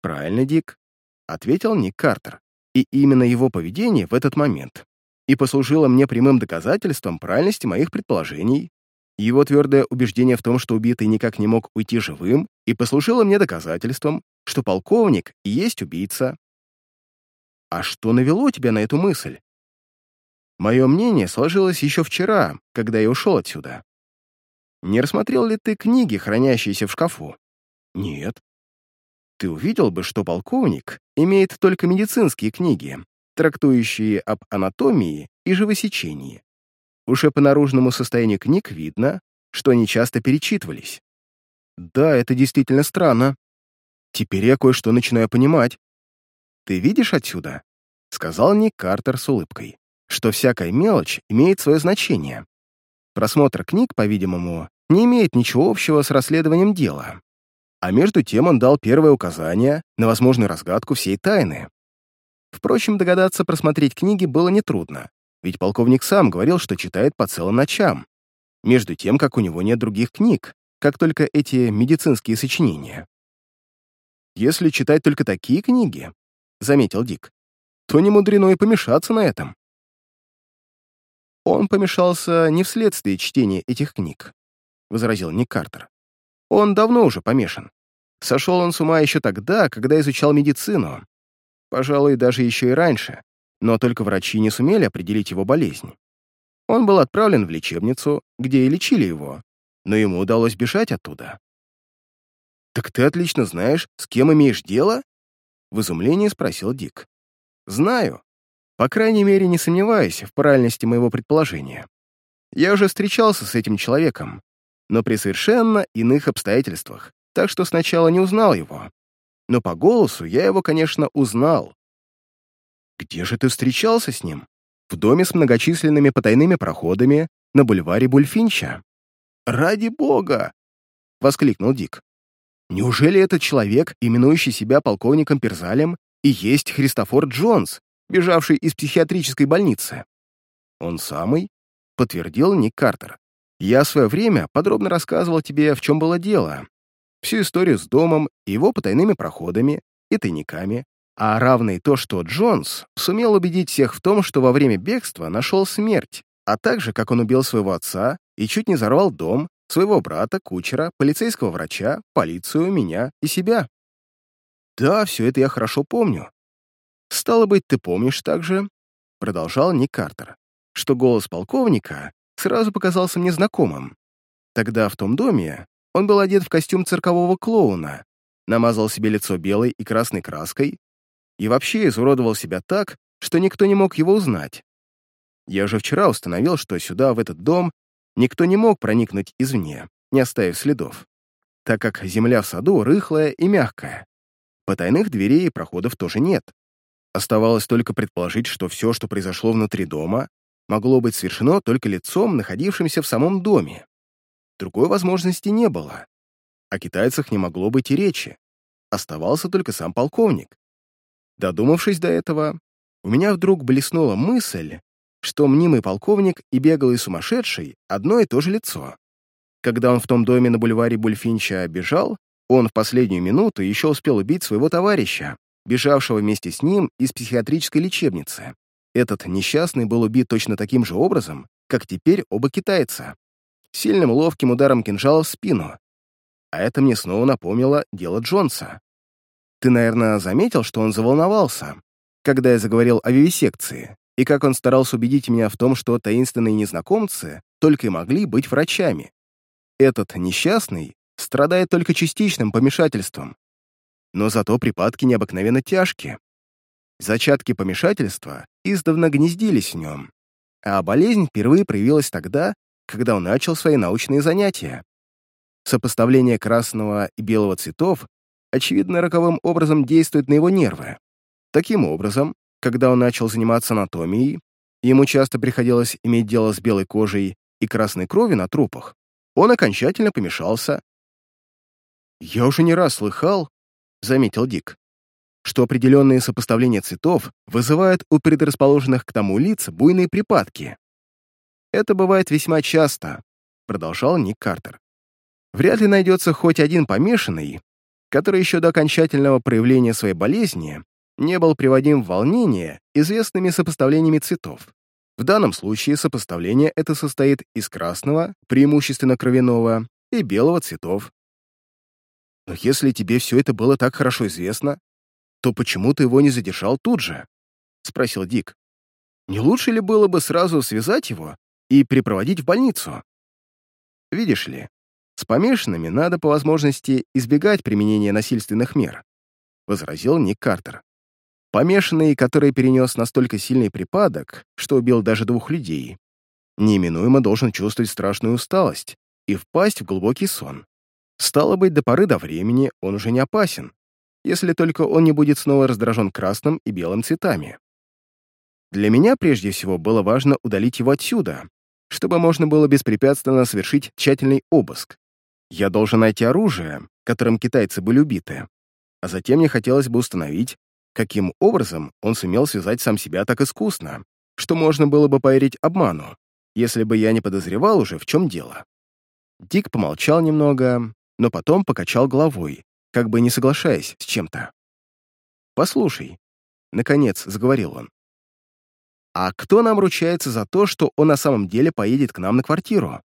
«Правильно, Дик», — ответил Ник Картер. И именно его поведение в этот момент и послужило мне прямым доказательством правильности моих предположений. Его твердое убеждение в том, что убитый никак не мог уйти живым, и послужило мне доказательством, что полковник и есть убийца. А что навело тебя на эту мысль? Мое мнение сложилось еще вчера, когда я ушел отсюда. Не рассмотрел ли ты книги, хранящиеся в шкафу? Нет. Ты увидел бы, что полковник имеет только медицинские книги, трактующие об анатомии и живосечении. Уже по наружному состоянию книг видно, что они часто перечитывались. Да, это действительно странно. Теперь я кое-что начинаю понимать. Ты видишь отсюда, — сказал Ник Картер с улыбкой, что всякая мелочь имеет свое значение. Просмотр книг, по-видимому, не имеет ничего общего с расследованием дела а между тем он дал первое указание на возможную разгадку всей тайны. Впрочем, догадаться просмотреть книги было нетрудно, ведь полковник сам говорил, что читает по целым ночам, между тем, как у него нет других книг, как только эти медицинские сочинения. «Если читать только такие книги», — заметил Дик, то не мудрено и помешаться на этом. Он помешался не вследствие чтения этих книг, — возразил Ник Картер. Он давно уже помешан. Сошел он с ума еще тогда, когда изучал медицину. Пожалуй, даже еще и раньше, но только врачи не сумели определить его болезнь. Он был отправлен в лечебницу, где и лечили его, но ему удалось бежать оттуда. «Так ты отлично знаешь, с кем имеешь дело?» В изумлении спросил Дик. «Знаю. По крайней мере, не сомневаюсь в правильности моего предположения. Я уже встречался с этим человеком, но при совершенно иных обстоятельствах, так что сначала не узнал его. Но по голосу я его, конечно, узнал. «Где же ты встречался с ним?» «В доме с многочисленными потайными проходами на бульваре Бульфинча». «Ради бога!» — воскликнул Дик. «Неужели этот человек, именующий себя полковником Перзалем, и есть Христофор Джонс, бежавший из психиатрической больницы?» «Он самый?» — подтвердил Ник Картер. Я в свое время подробно рассказывал тебе, в чем было дело. Всю историю с домом, его потайными проходами и тайниками, а равно и то, что Джонс сумел убедить всех в том, что во время бегства нашел смерть, а также как он убил своего отца и чуть не взорвал дом, своего брата, кучера, полицейского врача, полицию, меня и себя. Да, все это я хорошо помню. Стало быть, ты помнишь также, продолжал Ник Картер, что голос полковника сразу показался мне знакомым. Тогда в том доме он был одет в костюм циркового клоуна, намазал себе лицо белой и красной краской и вообще изуродовал себя так, что никто не мог его узнать. Я уже вчера установил, что сюда, в этот дом, никто не мог проникнуть извне, не оставив следов, так как земля в саду рыхлая и мягкая. Потайных дверей и проходов тоже нет. Оставалось только предположить, что все, что произошло внутри дома, могло быть совершено только лицом, находившимся в самом доме. Другой возможности не было. О китайцах не могло быть и речи. Оставался только сам полковник. Додумавшись до этого, у меня вдруг блеснула мысль, что мнимый полковник и беглый сумасшедший — одно и то же лицо. Когда он в том доме на бульваре Бульфинча бежал, он в последнюю минуту еще успел убить своего товарища, бежавшего вместе с ним из психиатрической лечебницы. Этот несчастный был убит точно таким же образом, как теперь оба китайца. Сильным ловким ударом кинжала в спину. А это мне снова напомнило дело Джонса. Ты, наверное, заметил, что он заволновался, когда я заговорил о вивисекции, и как он старался убедить меня в том, что таинственные незнакомцы только и могли быть врачами. Этот несчастный страдает только частичным помешательством, но зато припадки необыкновенно тяжкие. Зачатки помешательства издавна гнездились в нем, а болезнь впервые проявилась тогда, когда он начал свои научные занятия. Сопоставление красного и белого цветов, очевидно, роковым образом действует на его нервы. Таким образом, когда он начал заниматься анатомией, ему часто приходилось иметь дело с белой кожей и красной кровью на трупах, он окончательно помешался. «Я уже не раз слыхал», — заметил Дик, что определенные сопоставления цветов вызывают у предрасположенных к тому лиц буйные припадки. «Это бывает весьма часто», — продолжал Ник Картер. «Вряд ли найдется хоть один помешанный, который еще до окончательного проявления своей болезни не был приводим в волнение известными сопоставлениями цветов. В данном случае сопоставление это состоит из красного, преимущественно кровяного, и белого цветов. Но если тебе все это было так хорошо известно, то почему ты его не задержал тут же? Спросил Дик. Не лучше ли было бы сразу связать его и припроводить в больницу? Видишь ли, с помешанными надо по возможности избегать применения насильственных мер, возразил Ник Картер. Помешанный, который перенес настолько сильный припадок, что убил даже двух людей, неминуемо должен чувствовать страшную усталость и впасть в глубокий сон. Стало быть, до поры до времени он уже не опасен, если только он не будет снова раздражен красным и белым цветами. Для меня прежде всего было важно удалить его отсюда, чтобы можно было беспрепятственно совершить тщательный обыск. Я должен найти оружие, которым китайцы были убиты, а затем мне хотелось бы установить, каким образом он сумел связать сам себя так искусно, что можно было бы поверить обману, если бы я не подозревал уже, в чем дело. Дик помолчал немного, но потом покачал головой, как бы не соглашаясь с чем-то. «Послушай», — наконец заговорил он, «а кто нам ручается за то, что он на самом деле поедет к нам на квартиру?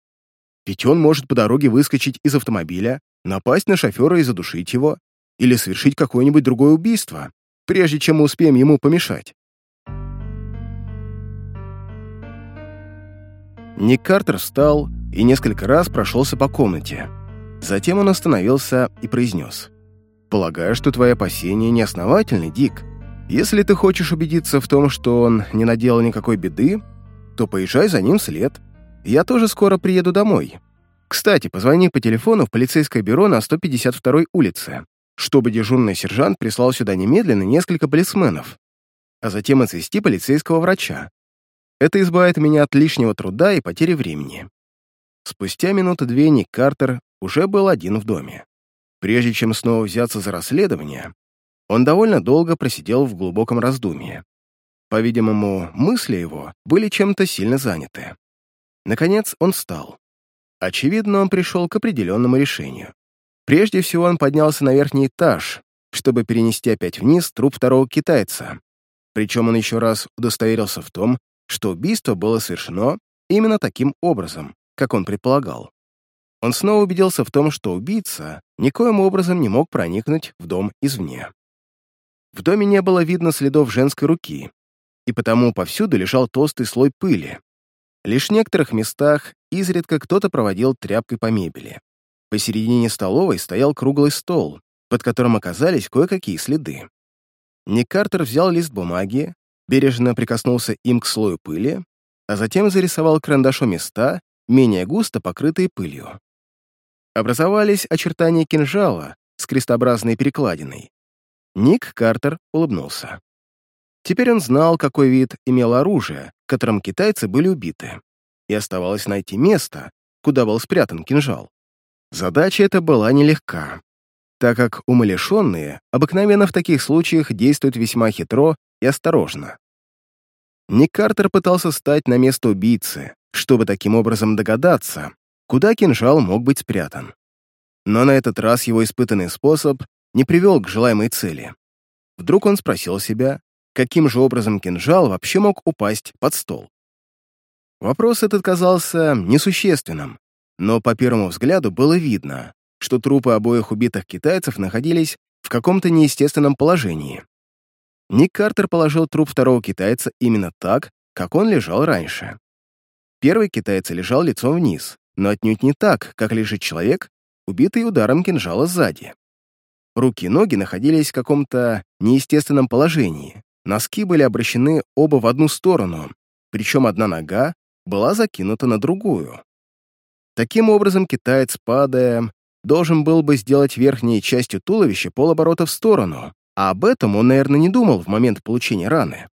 Ведь он может по дороге выскочить из автомобиля, напасть на шофера и задушить его, или совершить какое-нибудь другое убийство, прежде чем мы успеем ему помешать. Ник Картер встал и несколько раз прошелся по комнате. Затем он остановился и произнес. «Полагаю, что твои опасения неосновательны, Дик. Если ты хочешь убедиться в том, что он не наделал никакой беды, то поезжай за ним вслед. Я тоже скоро приеду домой. Кстати, позвони по телефону в полицейское бюро на 152-й улице чтобы дежурный сержант прислал сюда немедленно несколько полисменов, а затем отвезти полицейского врача. Это избавит меня от лишнего труда и потери времени. Спустя минуты две Ник Картер уже был один в доме. Прежде чем снова взяться за расследование, он довольно долго просидел в глубоком раздумье. По-видимому, мысли его были чем-то сильно заняты. Наконец он встал. Очевидно, он пришел к определенному решению. Прежде всего он поднялся на верхний этаж, чтобы перенести опять вниз труп второго китайца. Причем он еще раз удостоверился в том, что убийство было совершено именно таким образом, как он предполагал. Он снова убедился в том, что убийца никоим образом не мог проникнуть в дом извне. В доме не было видно следов женской руки, и потому повсюду лежал толстый слой пыли. Лишь в некоторых местах изредка кто-то проводил тряпкой по мебели. Посередине столовой стоял круглый стол, под которым оказались кое-какие следы. Ник Картер взял лист бумаги, бережно прикоснулся им к слою пыли, а затем зарисовал карандашом места, менее густо покрытые пылью. Образовались очертания кинжала с крестообразной перекладиной. Ник Картер улыбнулся. Теперь он знал, какой вид имело оружие, которым китайцы были убиты, и оставалось найти место, куда был спрятан кинжал. Задача эта была нелегка, так как умалишенные обыкновенно в таких случаях действуют весьма хитро и осторожно. Ник Картер пытался стать на место убийцы, чтобы таким образом догадаться, куда кинжал мог быть спрятан. Но на этот раз его испытанный способ не привел к желаемой цели. Вдруг он спросил себя, каким же образом кинжал вообще мог упасть под стол. Вопрос этот казался несущественным, но по первому взгляду было видно, что трупы обоих убитых китайцев находились в каком-то неестественном положении. Ник Картер положил труп второго китайца именно так, как он лежал раньше. Первый китаец лежал лицом вниз, но отнюдь не так, как лежит человек, убитый ударом кинжала сзади. Руки и ноги находились в каком-то неестественном положении. Носки были обращены оба в одну сторону, причем одна нога была закинута на другую. Таким образом, китаец, падая, должен был бы сделать верхней частью туловища полоборота в сторону, а об этом он, наверное, не думал в момент получения раны.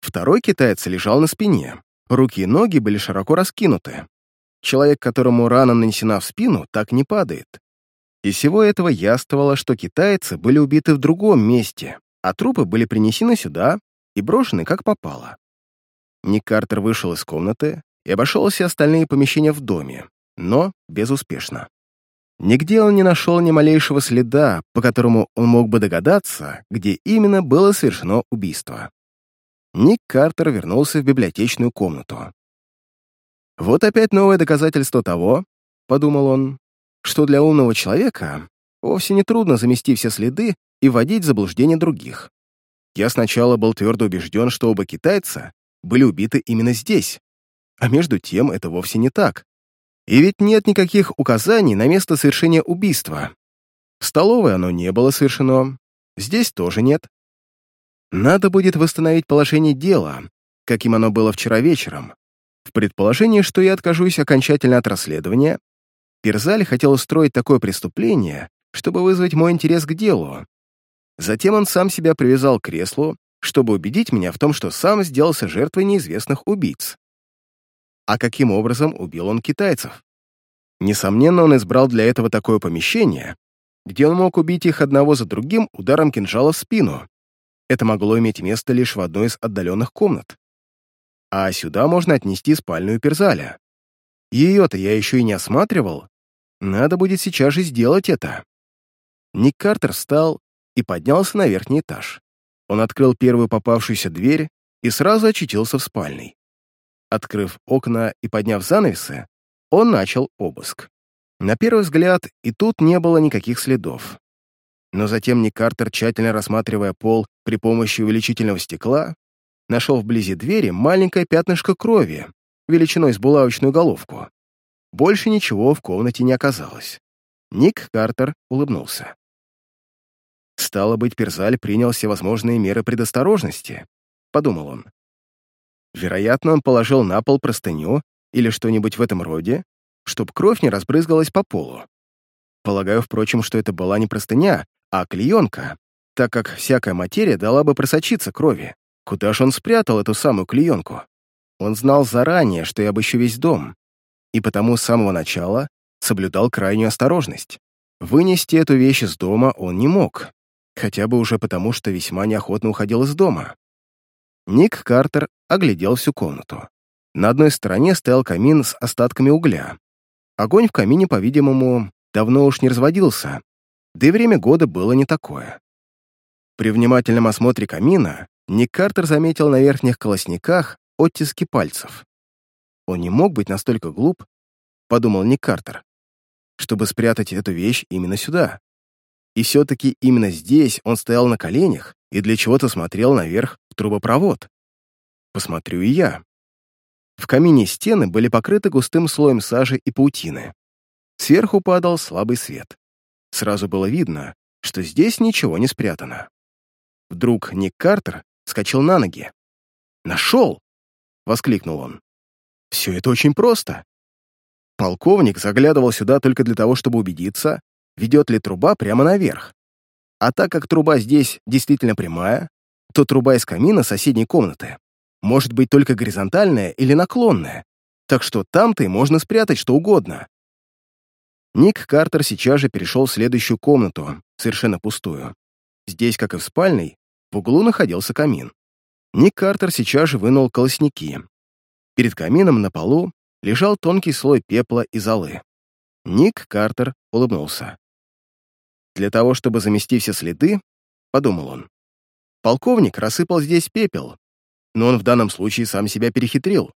Второй китаец лежал на спине, руки и ноги были широко раскинуты. Человек, которому рана нанесена в спину, так не падает. Из всего этого яствовало, что китайцы были убиты в другом месте, а трупы были принесены сюда и брошены как попало. Ник Картер вышел из комнаты и обошел все остальные помещения в доме, но безуспешно. Нигде он не нашел ни малейшего следа, по которому он мог бы догадаться, где именно было совершено убийство. Ник Картер вернулся в библиотечную комнату. «Вот опять новое доказательство того», — подумал он, «что для умного человека вовсе не трудно замести все следы и вводить в заблуждение других. Я сначала был твердо убежден, что оба китайца были убиты именно здесь, а между тем это вовсе не так. И ведь нет никаких указаний на место совершения убийства. В столовой оно не было совершено, здесь тоже нет. Надо будет восстановить положение дела, каким оно было вчера вечером. В предположении, что я откажусь окончательно от расследования, Перзаль хотел устроить такое преступление, чтобы вызвать мой интерес к делу. Затем он сам себя привязал к креслу, чтобы убедить меня в том, что сам сделался жертвой неизвестных убийц. А каким образом убил он китайцев? Несомненно, он избрал для этого такое помещение, где он мог убить их одного за другим ударом кинжала в спину. Это могло иметь место лишь в одной из отдаленных комнат. А сюда можно отнести спальную Перзаля. Ее-то я еще и не осматривал. Надо будет сейчас же сделать это. Ник Картер встал и поднялся на верхний этаж. Он открыл первую попавшуюся дверь и сразу очутился в спальной. Открыв окна и подняв занавесы, он начал обыск. На первый взгляд и тут не было никаких следов. Но затем Ник Картер, тщательно рассматривая пол при помощи увеличительного стекла, нашел вблизи двери маленькое пятнышко крови, величиной с булавочную головку. Больше ничего в комнате не оказалось. Ник Картер улыбнулся. «Стало быть, Перзаль принял всевозможные меры предосторожности», — подумал он. Вероятно, он положил на пол простыню или что-нибудь в этом роде, чтобы кровь не разбрызгалась по полу. Полагаю, впрочем, что это была не простыня, а клеенка, так как всякая материя дала бы просочиться крови. Куда ж он спрятал эту самую клеенку? Он знал заранее, что я обыщу весь дом, и потому с самого начала соблюдал крайнюю осторожность. Вынести эту вещь из дома он не мог, хотя бы уже потому, что весьма неохотно уходил из дома. Ник Картер оглядел всю комнату. На одной стороне стоял камин с остатками угля. Огонь в камине, по-видимому, давно уж не разводился, да и время года было не такое. При внимательном осмотре камина Ник Картер заметил на верхних колосниках оттиски пальцев. Он не мог быть настолько глуп, подумал Ник Картер, чтобы спрятать эту вещь именно сюда. И все-таки именно здесь он стоял на коленях и для чего-то смотрел наверх в трубопровод. Посмотрю и я. В камине стены были покрыты густым слоем сажи и паутины. Сверху падал слабый свет. Сразу было видно, что здесь ничего не спрятано. Вдруг Ник Картер скачал на ноги. «Нашел!» — воскликнул он. «Все это очень просто. Полковник заглядывал сюда только для того, чтобы убедиться, ведет ли труба прямо наверх. А так как труба здесь действительно прямая, то труба из камина соседней комнаты может быть только горизонтальная или наклонная, так что там-то и можно спрятать что угодно. Ник Картер сейчас же перешел в следующую комнату, совершенно пустую. Здесь, как и в спальной, в углу находился камин. Ник Картер сейчас же вынул колосники. Перед камином на полу лежал тонкий слой пепла и золы. Ник Картер улыбнулся. Для того, чтобы замести все следы, подумал он, полковник рассыпал здесь пепел, но он в данном случае сам себя перехитрил.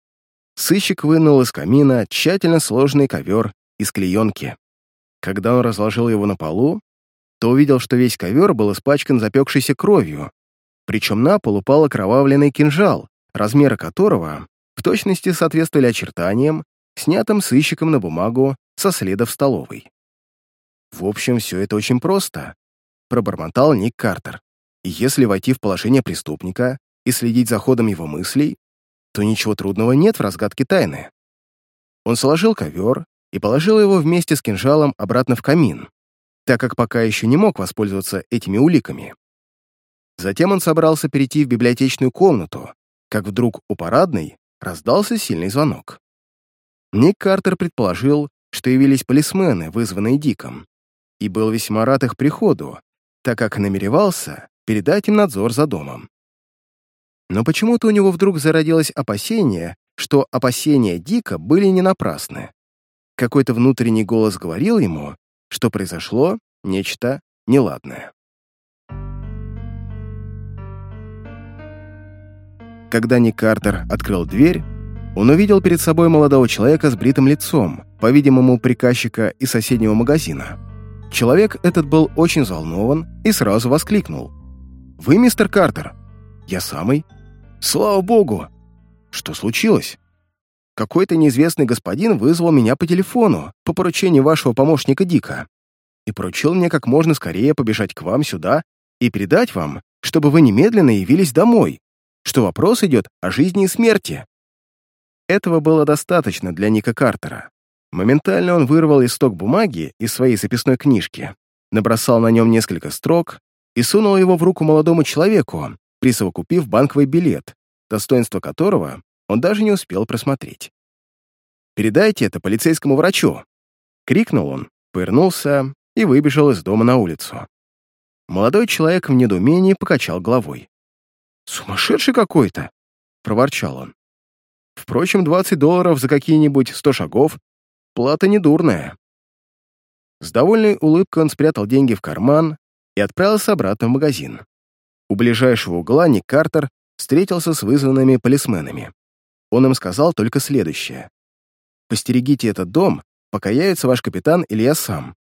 Сыщик вынул из камина тщательно сложенный ковер из клеенки. Когда он разложил его на полу, то увидел, что весь ковер был испачкан запекшейся кровью, причем на пол упал окровавленный кинжал, размеры которого в точности соответствовали очертаниям, снятым сыщиком на бумагу со следа в столовой. «В общем, все это очень просто», — пробормотал Ник Картер. «И если войти в положение преступника и следить за ходом его мыслей, то ничего трудного нет в разгадке тайны». Он сложил ковер и положил его вместе с кинжалом обратно в камин, так как пока еще не мог воспользоваться этими уликами. Затем он собрался перейти в библиотечную комнату, как вдруг у парадной раздался сильный звонок. Ник Картер предположил, что явились полисмены, вызванные Диком, и был весьма рад их приходу, так как намеревался передать им надзор за домом. Но почему-то у него вдруг зародилось опасение, что опасения Дика были не напрасны. Какой-то внутренний голос говорил ему, что произошло нечто неладное. Когда Ник Картер открыл дверь, он увидел перед собой молодого человека с бритым лицом, по-видимому, приказчика из соседнего магазина. Человек этот был очень взволнован и сразу воскликнул. «Вы мистер Картер?» «Я самый». «Слава богу!» «Что случилось?» какой-то неизвестный господин вызвал меня по телефону по поручению вашего помощника Дика и поручил мне как можно скорее побежать к вам сюда и передать вам, чтобы вы немедленно явились домой, что вопрос идет о жизни и смерти». Этого было достаточно для Ника Картера. Моментально он вырвал листок бумаги из своей записной книжки, набросал на нем несколько строк и сунул его в руку молодому человеку, присовокупив банковый билет, достоинство которого он даже не успел просмотреть. «Передайте это полицейскому врачу!» — крикнул он, повернулся и выбежал из дома на улицу. Молодой человек в недоумении покачал головой. «Сумасшедший какой-то!» — проворчал он. «Впрочем, 20 долларов за какие-нибудь 100 шагов — плата недурная». С довольной улыбкой он спрятал деньги в карман и отправился обратно в магазин. У ближайшего угла Ник Картер встретился с вызванными полисменами. Он им сказал только следующее. «Постерегите этот дом, пока явится ваш капитан или я сам.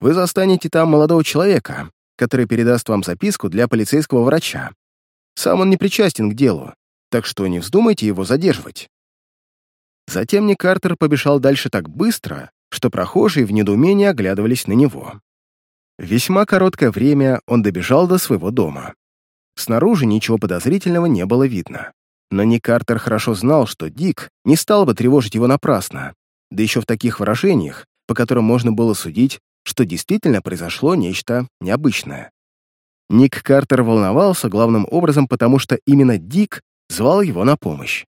Вы застанете там молодого человека, который передаст вам записку для полицейского врача. Сам он не причастен к делу, так что не вздумайте его задерживать». Затем Ник Картер побежал дальше так быстро, что прохожие в недоумении оглядывались на него. Весьма короткое время он добежал до своего дома. Снаружи ничего подозрительного не было видно. Но Ник Картер хорошо знал, что Дик не стал бы тревожить его напрасно, да еще в таких выражениях, по которым можно было судить, что действительно произошло нечто необычное. Ник Картер волновался главным образом, потому что именно Дик звал его на помощь.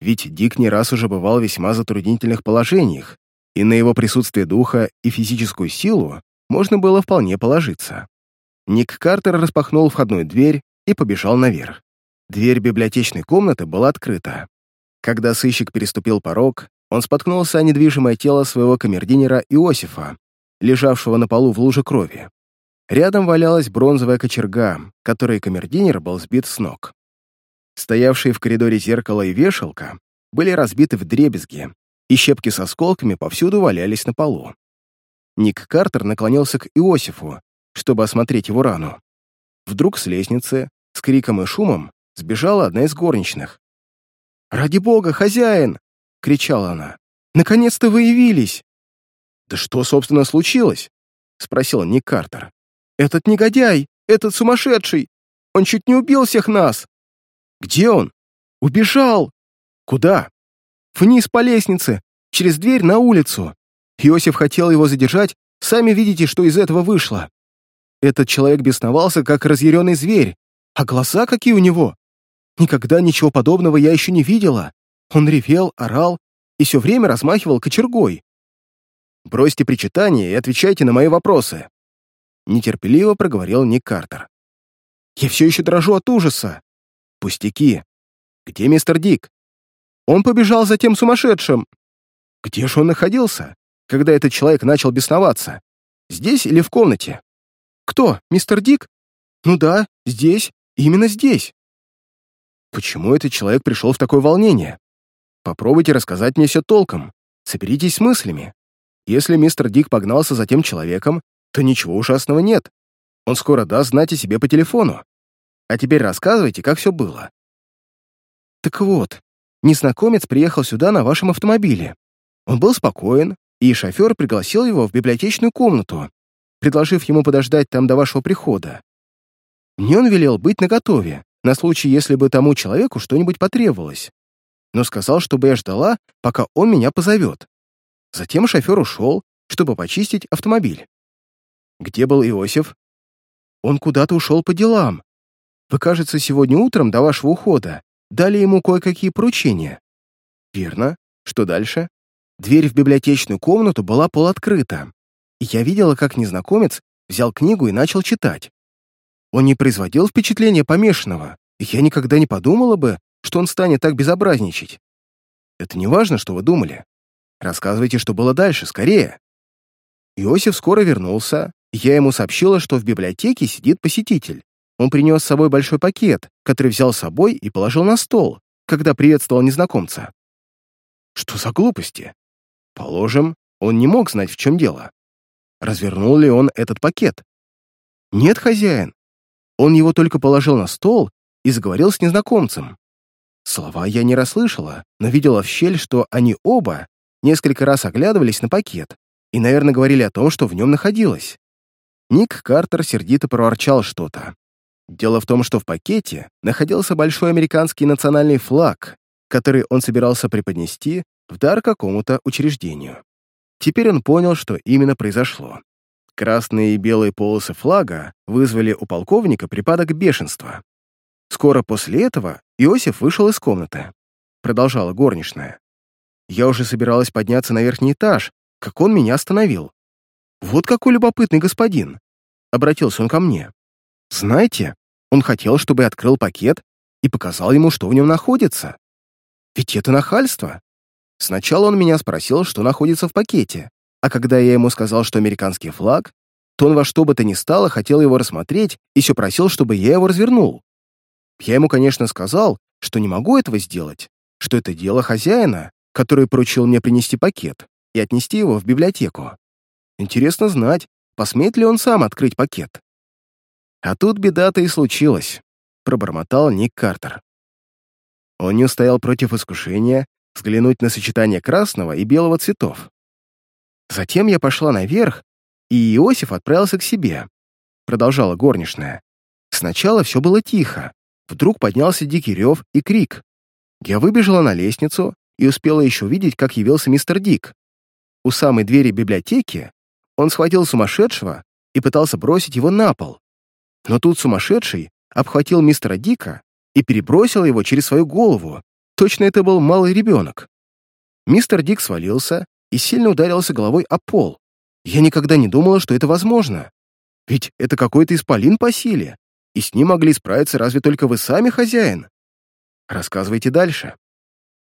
Ведь Дик не раз уже бывал в весьма затруднительных положениях, и на его присутствие духа и физическую силу можно было вполне положиться. Ник Картер распахнул входную дверь и побежал наверх. Дверь библиотечной комнаты была открыта. Когда сыщик переступил порог, он споткнулся о недвижимое тело своего камердинера Иосифа, лежавшего на полу в луже крови. Рядом валялась бронзовая кочерга, которой камердинер был сбит с ног. Стоявшие в коридоре зеркало и вешалка были разбиты в дребезги, и щепки с осколками повсюду валялись на полу. Ник Картер наклонился к Иосифу, чтобы осмотреть его рану. Вдруг с лестницы, с криком и шумом, сбежала одна из горничных. «Ради бога, хозяин!» — кричала она. «Наконец-то вы явились!» «Да что, собственно, случилось?» — спросил Ник Картер. «Этот негодяй! Этот сумасшедший! Он чуть не убил всех нас!» «Где он?» «Убежал!» «Куда?» «Вниз по лестнице, через дверь на улицу. Иосиф хотел его задержать, сами видите, что из этого вышло. Этот человек бесновался, как разъяренный зверь, А глаза какие у него! Никогда ничего подобного я еще не видела. Он ревел, орал и все время размахивал кочергой. «Бросьте причитания и отвечайте на мои вопросы», — нетерпеливо проговорил Ник Картер. «Я все еще дрожу от ужаса». «Пустяки. Где мистер Дик?» «Он побежал за тем сумасшедшим». «Где же он находился, когда этот человек начал бесноваться? Здесь или в комнате?» «Кто, мистер Дик?» «Ну да, здесь, именно здесь». «Почему этот человек пришел в такое волнение? Попробуйте рассказать мне все толком. Соберитесь с мыслями. Если мистер Дик погнался за тем человеком, то ничего ужасного нет. Он скоро даст знать о себе по телефону. А теперь рассказывайте, как все было. Так вот, незнакомец приехал сюда на вашем автомобиле. Он был спокоен, и шофер пригласил его в библиотечную комнату, предложив ему подождать там до вашего прихода. Мне он велел быть наготове, на случай, если бы тому человеку что-нибудь потребовалось, но сказал, чтобы я ждала, пока он меня позовет. Затем шофер ушел, чтобы почистить автомобиль. Где был Иосиф? Он куда-то ушел по делам. Вы, кажется, сегодня утром до вашего ухода дали ему кое-какие поручения. Верно. Что дальше? Дверь в библиотечную комнату была полуоткрыта, и я видела, как незнакомец взял книгу и начал читать. Он не производил впечатления помешанного, и я никогда не подумала бы, что он станет так безобразничать. Это не важно, что вы думали. Рассказывайте, что было дальше, скорее. Иосиф скоро вернулся, я ему сообщила, что в библиотеке сидит посетитель. Он принес с собой большой пакет, который взял с собой и положил на стол, когда приветствовал незнакомца. Что за глупости? Положим, он не мог знать, в чем дело. Развернул ли он этот пакет? Нет, хозяин. Он его только положил на стол и заговорил с незнакомцем. Слова я не расслышала, но видела в щель, что они оба несколько раз оглядывались на пакет и, наверное, говорили о том, что в нем находилось. Ник Картер сердито проворчал что-то. Дело в том, что в пакете находился большой американский национальный флаг, который он собирался преподнести в дар какому-то учреждению. Теперь он понял, что именно произошло. Красные и белые полосы флага вызвали у полковника припадок бешенства. Скоро после этого Иосиф вышел из комнаты. Продолжала горничная. Я уже собиралась подняться на верхний этаж, как он меня остановил. «Вот какой любопытный господин!» Обратился он ко мне. «Знаете, он хотел, чтобы я открыл пакет и показал ему, что в нем находится. Ведь это нахальство. Сначала он меня спросил, что находится в пакете, а когда я ему сказал, что американский флаг, то он во что бы то ни стало хотел его рассмотреть и все просил, чтобы я его развернул. Я ему, конечно, сказал, что не могу этого сделать, что это дело хозяина, который поручил мне принести пакет и отнести его в библиотеку. Интересно знать, посмеет ли он сам открыть пакет. А тут беда-то и случилась, пробормотал Ник Картер. Он не устоял против искушения взглянуть на сочетание красного и белого цветов. Затем я пошла наверх, и Иосиф отправился к себе, продолжала горничная. Сначала все было тихо, Вдруг поднялся дикий рев и крик. Я выбежала на лестницу и успела еще увидеть, как явился мистер Дик. У самой двери библиотеки он схватил сумасшедшего и пытался бросить его на пол. Но тут сумасшедший обхватил мистера Дика и перебросил его через свою голову. Точно это был малый ребенок. Мистер Дик свалился и сильно ударился головой о пол. Я никогда не думала, что это возможно. Ведь это какой-то исполин по силе и с ним могли справиться разве только вы сами, хозяин. Рассказывайте дальше.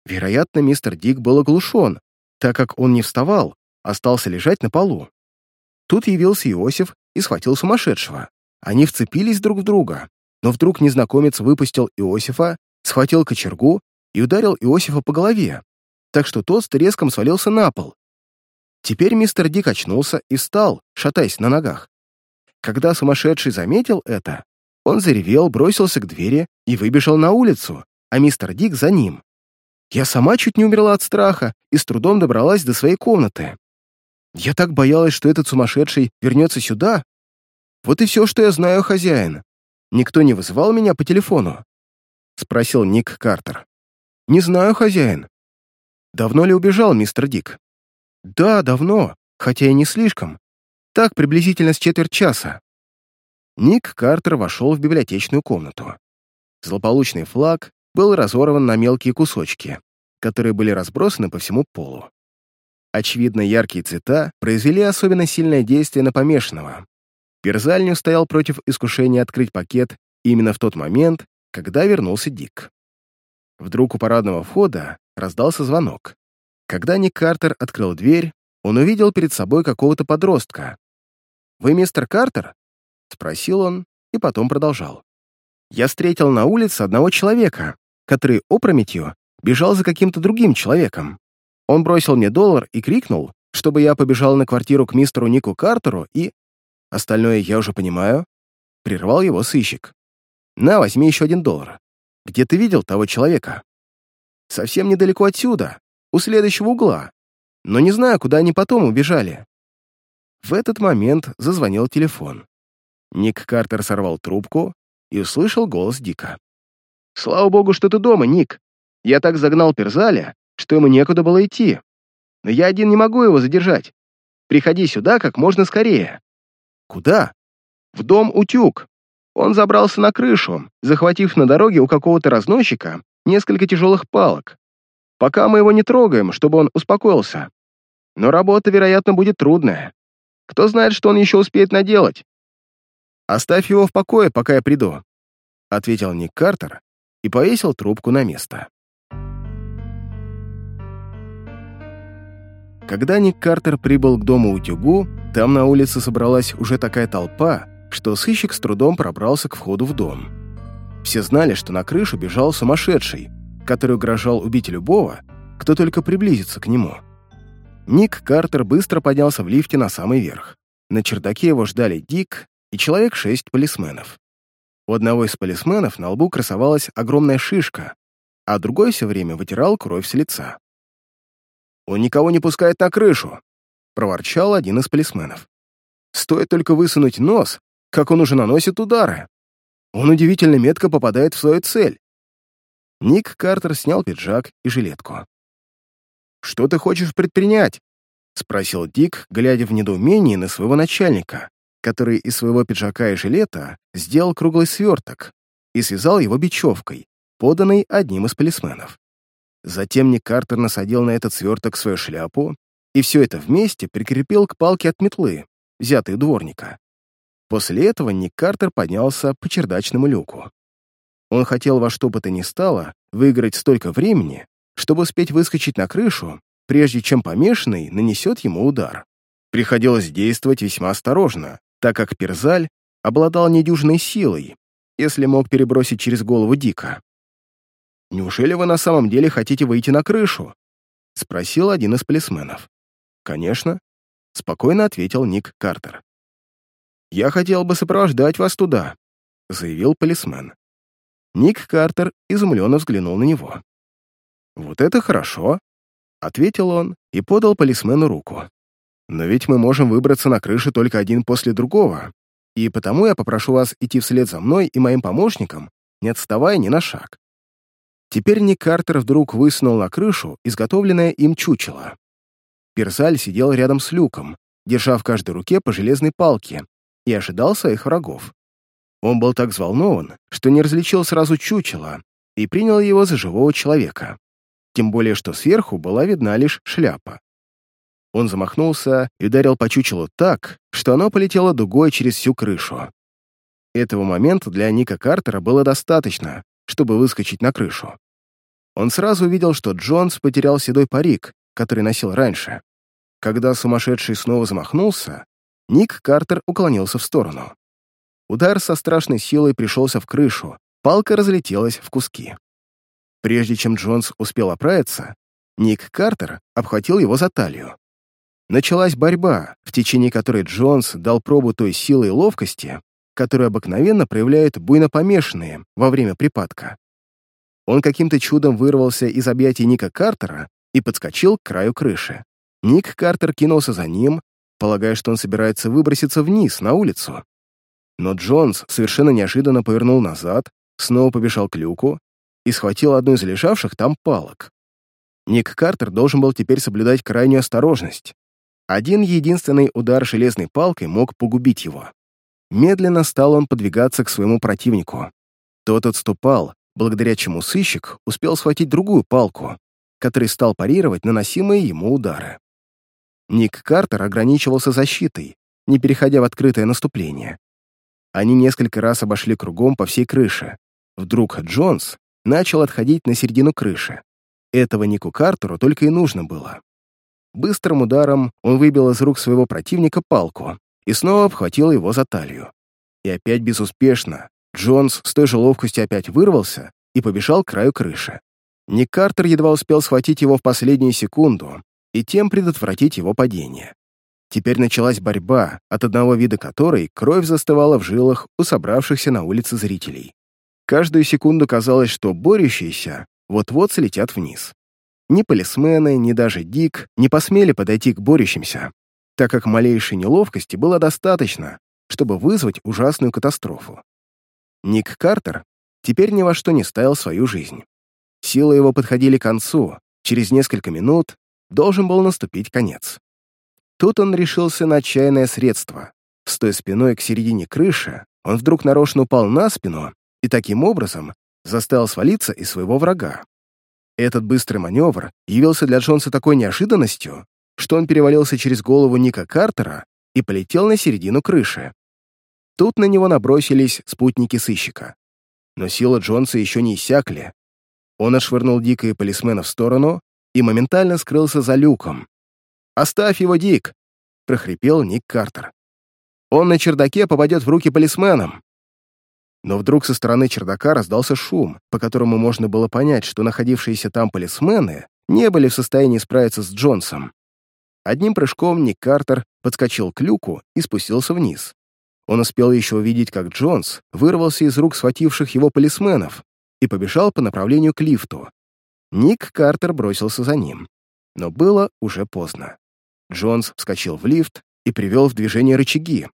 Вероятно, мистер Дик был оглушен, так как он не вставал, остался лежать на полу. Тут явился Иосиф и схватил сумасшедшего. Они вцепились друг в друга, но вдруг незнакомец выпустил Иосифа, схватил кочергу и ударил Иосифа по голове, так что тот с треском свалился на пол. Теперь мистер Дик очнулся и встал, шатаясь на ногах. Когда сумасшедший заметил это, он заревел, бросился к двери и выбежал на улицу, а мистер Дик за ним. Я сама чуть не умерла от страха и с трудом добралась до своей комнаты. Я так боялась, что этот сумасшедший вернется сюда. Вот и все, что я знаю, хозяин. Никто не вызывал меня по телефону?» — спросил Ник Картер. «Не знаю, хозяин». «Давно ли убежал мистер Дик?» «Да, давно, хотя и не слишком. Так, приблизительно с четверть часа. Ник Картер вошел в библиотечную комнату. Злополучный флаг был разорван на мелкие кусочки, которые были разбросаны по всему полу. Очевидно, яркие цвета произвели особенно сильное действие на помешанного. Перзаль не устоял против искушения открыть пакет именно в тот момент, когда вернулся Дик. Вдруг у парадного входа раздался звонок. Когда Ник Картер открыл дверь, он увидел перед собой какого-то подростка. «Вы мистер Картер?» — спросил он и потом продолжал. «Я встретил на улице одного человека, который опрометью бежал за каким-то другим человеком. Он бросил мне доллар и крикнул, чтобы я побежал на квартиру к мистеру Нику Картеру и... Остальное я уже понимаю. Прервал его сыщик. На, возьми еще один доллар. Где ты видел того человека? Совсем недалеко отсюда, у следующего угла. Но не знаю, куда они потом убежали. В этот момент зазвонил телефон. Ник Картер сорвал трубку и услышал голос Дика. «Слава богу, что ты дома, Ник. Я так загнал Перзаля, что ему некуда было идти. Но я один не могу его задержать. Приходи сюда как можно скорее». «Куда?» «В дом Утюг. Он забрался на крышу, захватив на дороге у какого-то разносчика несколько тяжелых палок. Пока мы его не трогаем, чтобы он успокоился. Но работа, вероятно, будет трудная. Кто знает, что он еще успеет наделать. «Оставь его в покое, пока я приду», — ответил Ник Картер и повесил трубку на место. Когда Ник Картер прибыл к дому утюгу, там на улице собралась уже такая толпа, что сыщик с трудом пробрался к входу в дом. Все знали, что на крышу бежал сумасшедший, который угрожал убить любого, кто только приблизится к нему. Ник Картер быстро поднялся в лифте на самый верх. На чердаке его ждали Дик и человек шесть полисменов. У одного из полисменов на лбу красовалась огромная шишка, а другой все время вытирал кровь с лица. «Он никого не пускает на крышу!» — проворчал один из полисменов. «Стоит только высунуть нос, как он уже наносит удары. Он удивительно метко попадает в свою цель. Ник Картер снял пиджак и жилетку. «Что ты хочешь предпринять?» — спросил Дик, глядя в недоумении на своего начальника, который из своего пиджака и жилета сделал круглый сверток и связал его бечевкой, поданной одним из полисменов. Затем Ник Картер насадил на этот сверток свою шляпу и все это вместе прикрепил к палке от метлы, взятой у дворника. После этого Ник Картер поднялся по чердачному люку. Он хотел во что бы то ни стало выиграть столько времени, чтобы успеть выскочить на крышу, прежде чем помешанный нанесет ему удар. Приходилось действовать весьма осторожно, так как Перзаль обладал недюжной силой, если мог перебросить через голову Дика. «Неужели вы на самом деле хотите выйти на крышу?» — спросил один из полисменов. «Конечно», — спокойно ответил Ник Картер. «Я хотел бы сопровождать вас туда», — заявил полисмен. Ник Картер изумленно взглянул на него. «Вот это хорошо», — ответил он и подал полисмену руку. «Но ведь мы можем выбраться на крышу только один после другого, и потому я попрошу вас идти вслед за мной и моим помощником, не отставая ни на шаг». Теперь Ник Картер вдруг высунул на крышу изготовленное им чучело. Персаль сидел рядом с люком, держа в каждой руке по железной палке, и ожидал своих врагов. Он был так взволнован, что не различил сразу чучела и принял его за живого человека. Тем более, что сверху была видна лишь шляпа. Он замахнулся и ударил по чучелу так, что оно полетело дугой через всю крышу. Этого момента для Ника Картера было достаточно, чтобы выскочить на крышу. Он сразу увидел, что Джонс потерял седой парик, который носил раньше. Когда сумасшедший снова замахнулся, Ник Картер уклонился в сторону. Удар со страшной силой пришелся в крышу, палка разлетелась в куски. Прежде чем Джонс успел оправиться, Ник Картер обхватил его за талию. Началась борьба, в течение которой Джонс дал пробу той силы и ловкости, которую обыкновенно проявляют буйно помешанные во время припадка. Он каким-то чудом вырвался из объятий Ника Картера и подскочил к краю крыши. Ник Картер кинулся за ним, полагая, что он собирается выброситься вниз, на улицу. Но Джонс совершенно неожиданно повернул назад, снова побежал к люку и схватил одну из лежавших там палок. Ник Картер должен был теперь соблюдать крайнюю осторожность. Один единственный удар железной палкой мог погубить его. Медленно стал он подвигаться к своему противнику. Тот отступал, благодаря чему сыщик успел схватить другую палку, который стал парировать наносимые ему удары. Ник Картер ограничивался защитой, не переходя в открытое наступление. Они несколько раз обошли кругом по всей крыше. Вдруг Джонс начал отходить на середину крыши. Этого Нику Картеру только и нужно было. Быстрым ударом он выбил из рук своего противника палку и снова обхватил его за талию. И опять безуспешно. Джонс с той же ловкостью опять вырвался и побежал к краю крыши. Ник Картер едва успел схватить его в последнюю секунду и тем предотвратить его падение. Теперь началась борьба, от одного вида которой кровь застывала в жилах у собравшихся на улице зрителей. Каждую секунду казалось, что борющиеся вот-вот слетят вниз. Ни полисмены, ни даже Дик не посмели подойти к борющимся, так как малейшей неловкости было достаточно, чтобы вызвать ужасную катастрофу. Ник Картер теперь ни во что не ставил свою жизнь. Силы его подходили к концу, через несколько минут должен был наступить конец. Тут он решился на отчаянное средство. Стоя спиной к середине крыши, он вдруг нарочно упал на спину и таким образом заставил свалиться из своего врага. Этот быстрый маневр явился для Джонса такой неожиданностью, что он перевалился через голову Ника Картера и полетел на середину крыши. Тут на него набросились спутники сыщика. Но силы Джонса еще не иссякли. Он отшвырнул Дика и полисмена в сторону и моментально скрылся за люком, «Оставь его, Дик!» — прохрипел Ник Картер. «Он на чердаке попадет в руки полисменам!» Но вдруг со стороны чердака раздался шум, по которому можно было понять, что находившиеся там полисмены не были в состоянии справиться с Джонсом. Одним прыжком Ник Картер подскочил к люку и спустился вниз. Он успел еще увидеть, как Джонс вырвался из рук схвативших его полисменов и побежал по направлению к лифту. Ник Картер бросился за ним. Но было уже поздно. Джонс вскочил в лифт и привел в движение рычаги.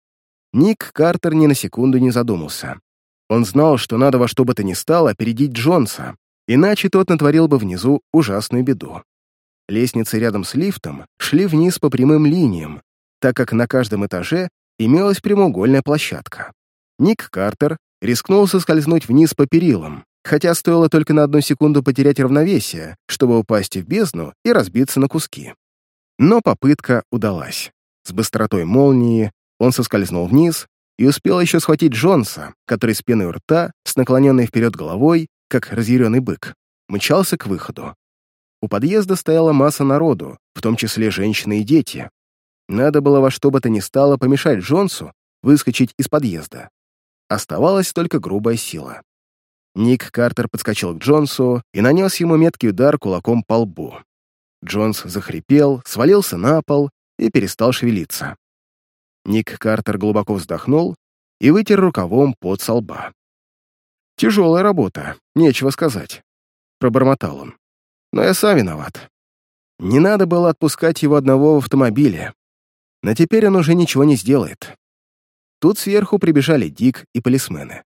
Ник Картер ни на секунду не задумался. Он знал, что надо во что бы то ни стало опередить Джонса, иначе тот натворил бы внизу ужасную беду. Лестницы рядом с лифтом шли вниз по прямым линиям, так как на каждом этаже имелась прямоугольная площадка. Ник Картер рискнул соскользнуть вниз по перилам, хотя стоило только на одну секунду потерять равновесие, чтобы упасть в бездну и разбиться на куски. Но попытка удалась. С быстротой молнии он соскользнул вниз и успел еще схватить Джонса, который с пеной у рта, с наклоненной вперед головой, как разъяренный бык, мчался к выходу. У подъезда стояла масса народу, в том числе женщины и дети. Надо было во что бы то ни стало помешать Джонсу выскочить из подъезда. Оставалась только грубая сила. Ник Картер подскочил к Джонсу и нанес ему меткий удар кулаком по лбу. Джонс захрипел, свалился на пол и перестал шевелиться. Ник Картер глубоко вздохнул и вытер рукавом под со лба. «Тяжелая работа, нечего сказать», — пробормотал он. «Но я сам виноват. Не надо было отпускать его одного в автомобиле. Но теперь он уже ничего не сделает». Тут сверху прибежали Дик и полисмены.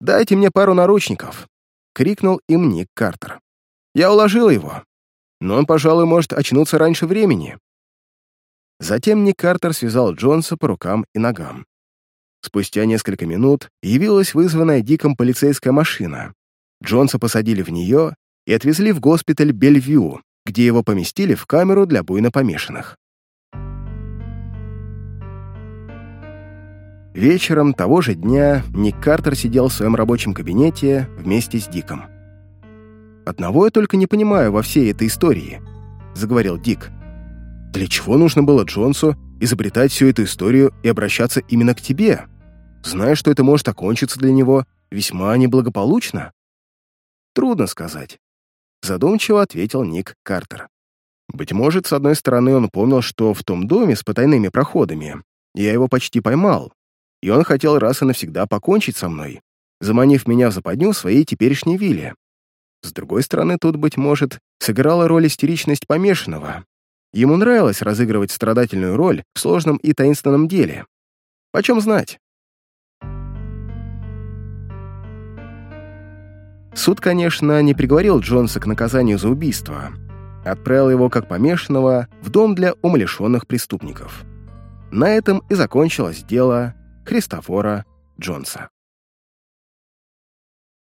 «Дайте мне пару наручников», — крикнул им Ник Картер. «Я уложил его, но он, пожалуй, может очнуться раньше времени». Затем Ник Картер связал Джонса по рукам и ногам. Спустя несколько минут явилась вызванная Диком полицейская машина. Джонса посадили в нее и отвезли в госпиталь Бельвью, где его поместили в камеру для буйно помешанных. Вечером того же дня Ник Картер сидел в своем рабочем кабинете вместе с Диком. «Одного я только не понимаю во всей этой истории», — заговорил Дик. «Для чего нужно было Джонсу изобретать всю эту историю и обращаться именно к тебе, зная, что это может окончиться для него весьма неблагополучно?» «Трудно сказать», — задумчиво ответил Ник Картер. «Быть может, с одной стороны, он помнил, что в том доме с потайными проходами я его почти поймал, и он хотел раз и навсегда покончить со мной, заманив меня в западню своей теперешней вилле. С другой стороны, тут, быть может, сыграла роль истеричность помешанного. Ему нравилось разыгрывать страдательную роль в сложном и таинственном деле. Почем знать? Суд, конечно, не приговорил Джонса к наказанию за убийство. Отправил его как помешанного в дом для умалишенных преступников. На этом и закончилось дело Христофора Джонса.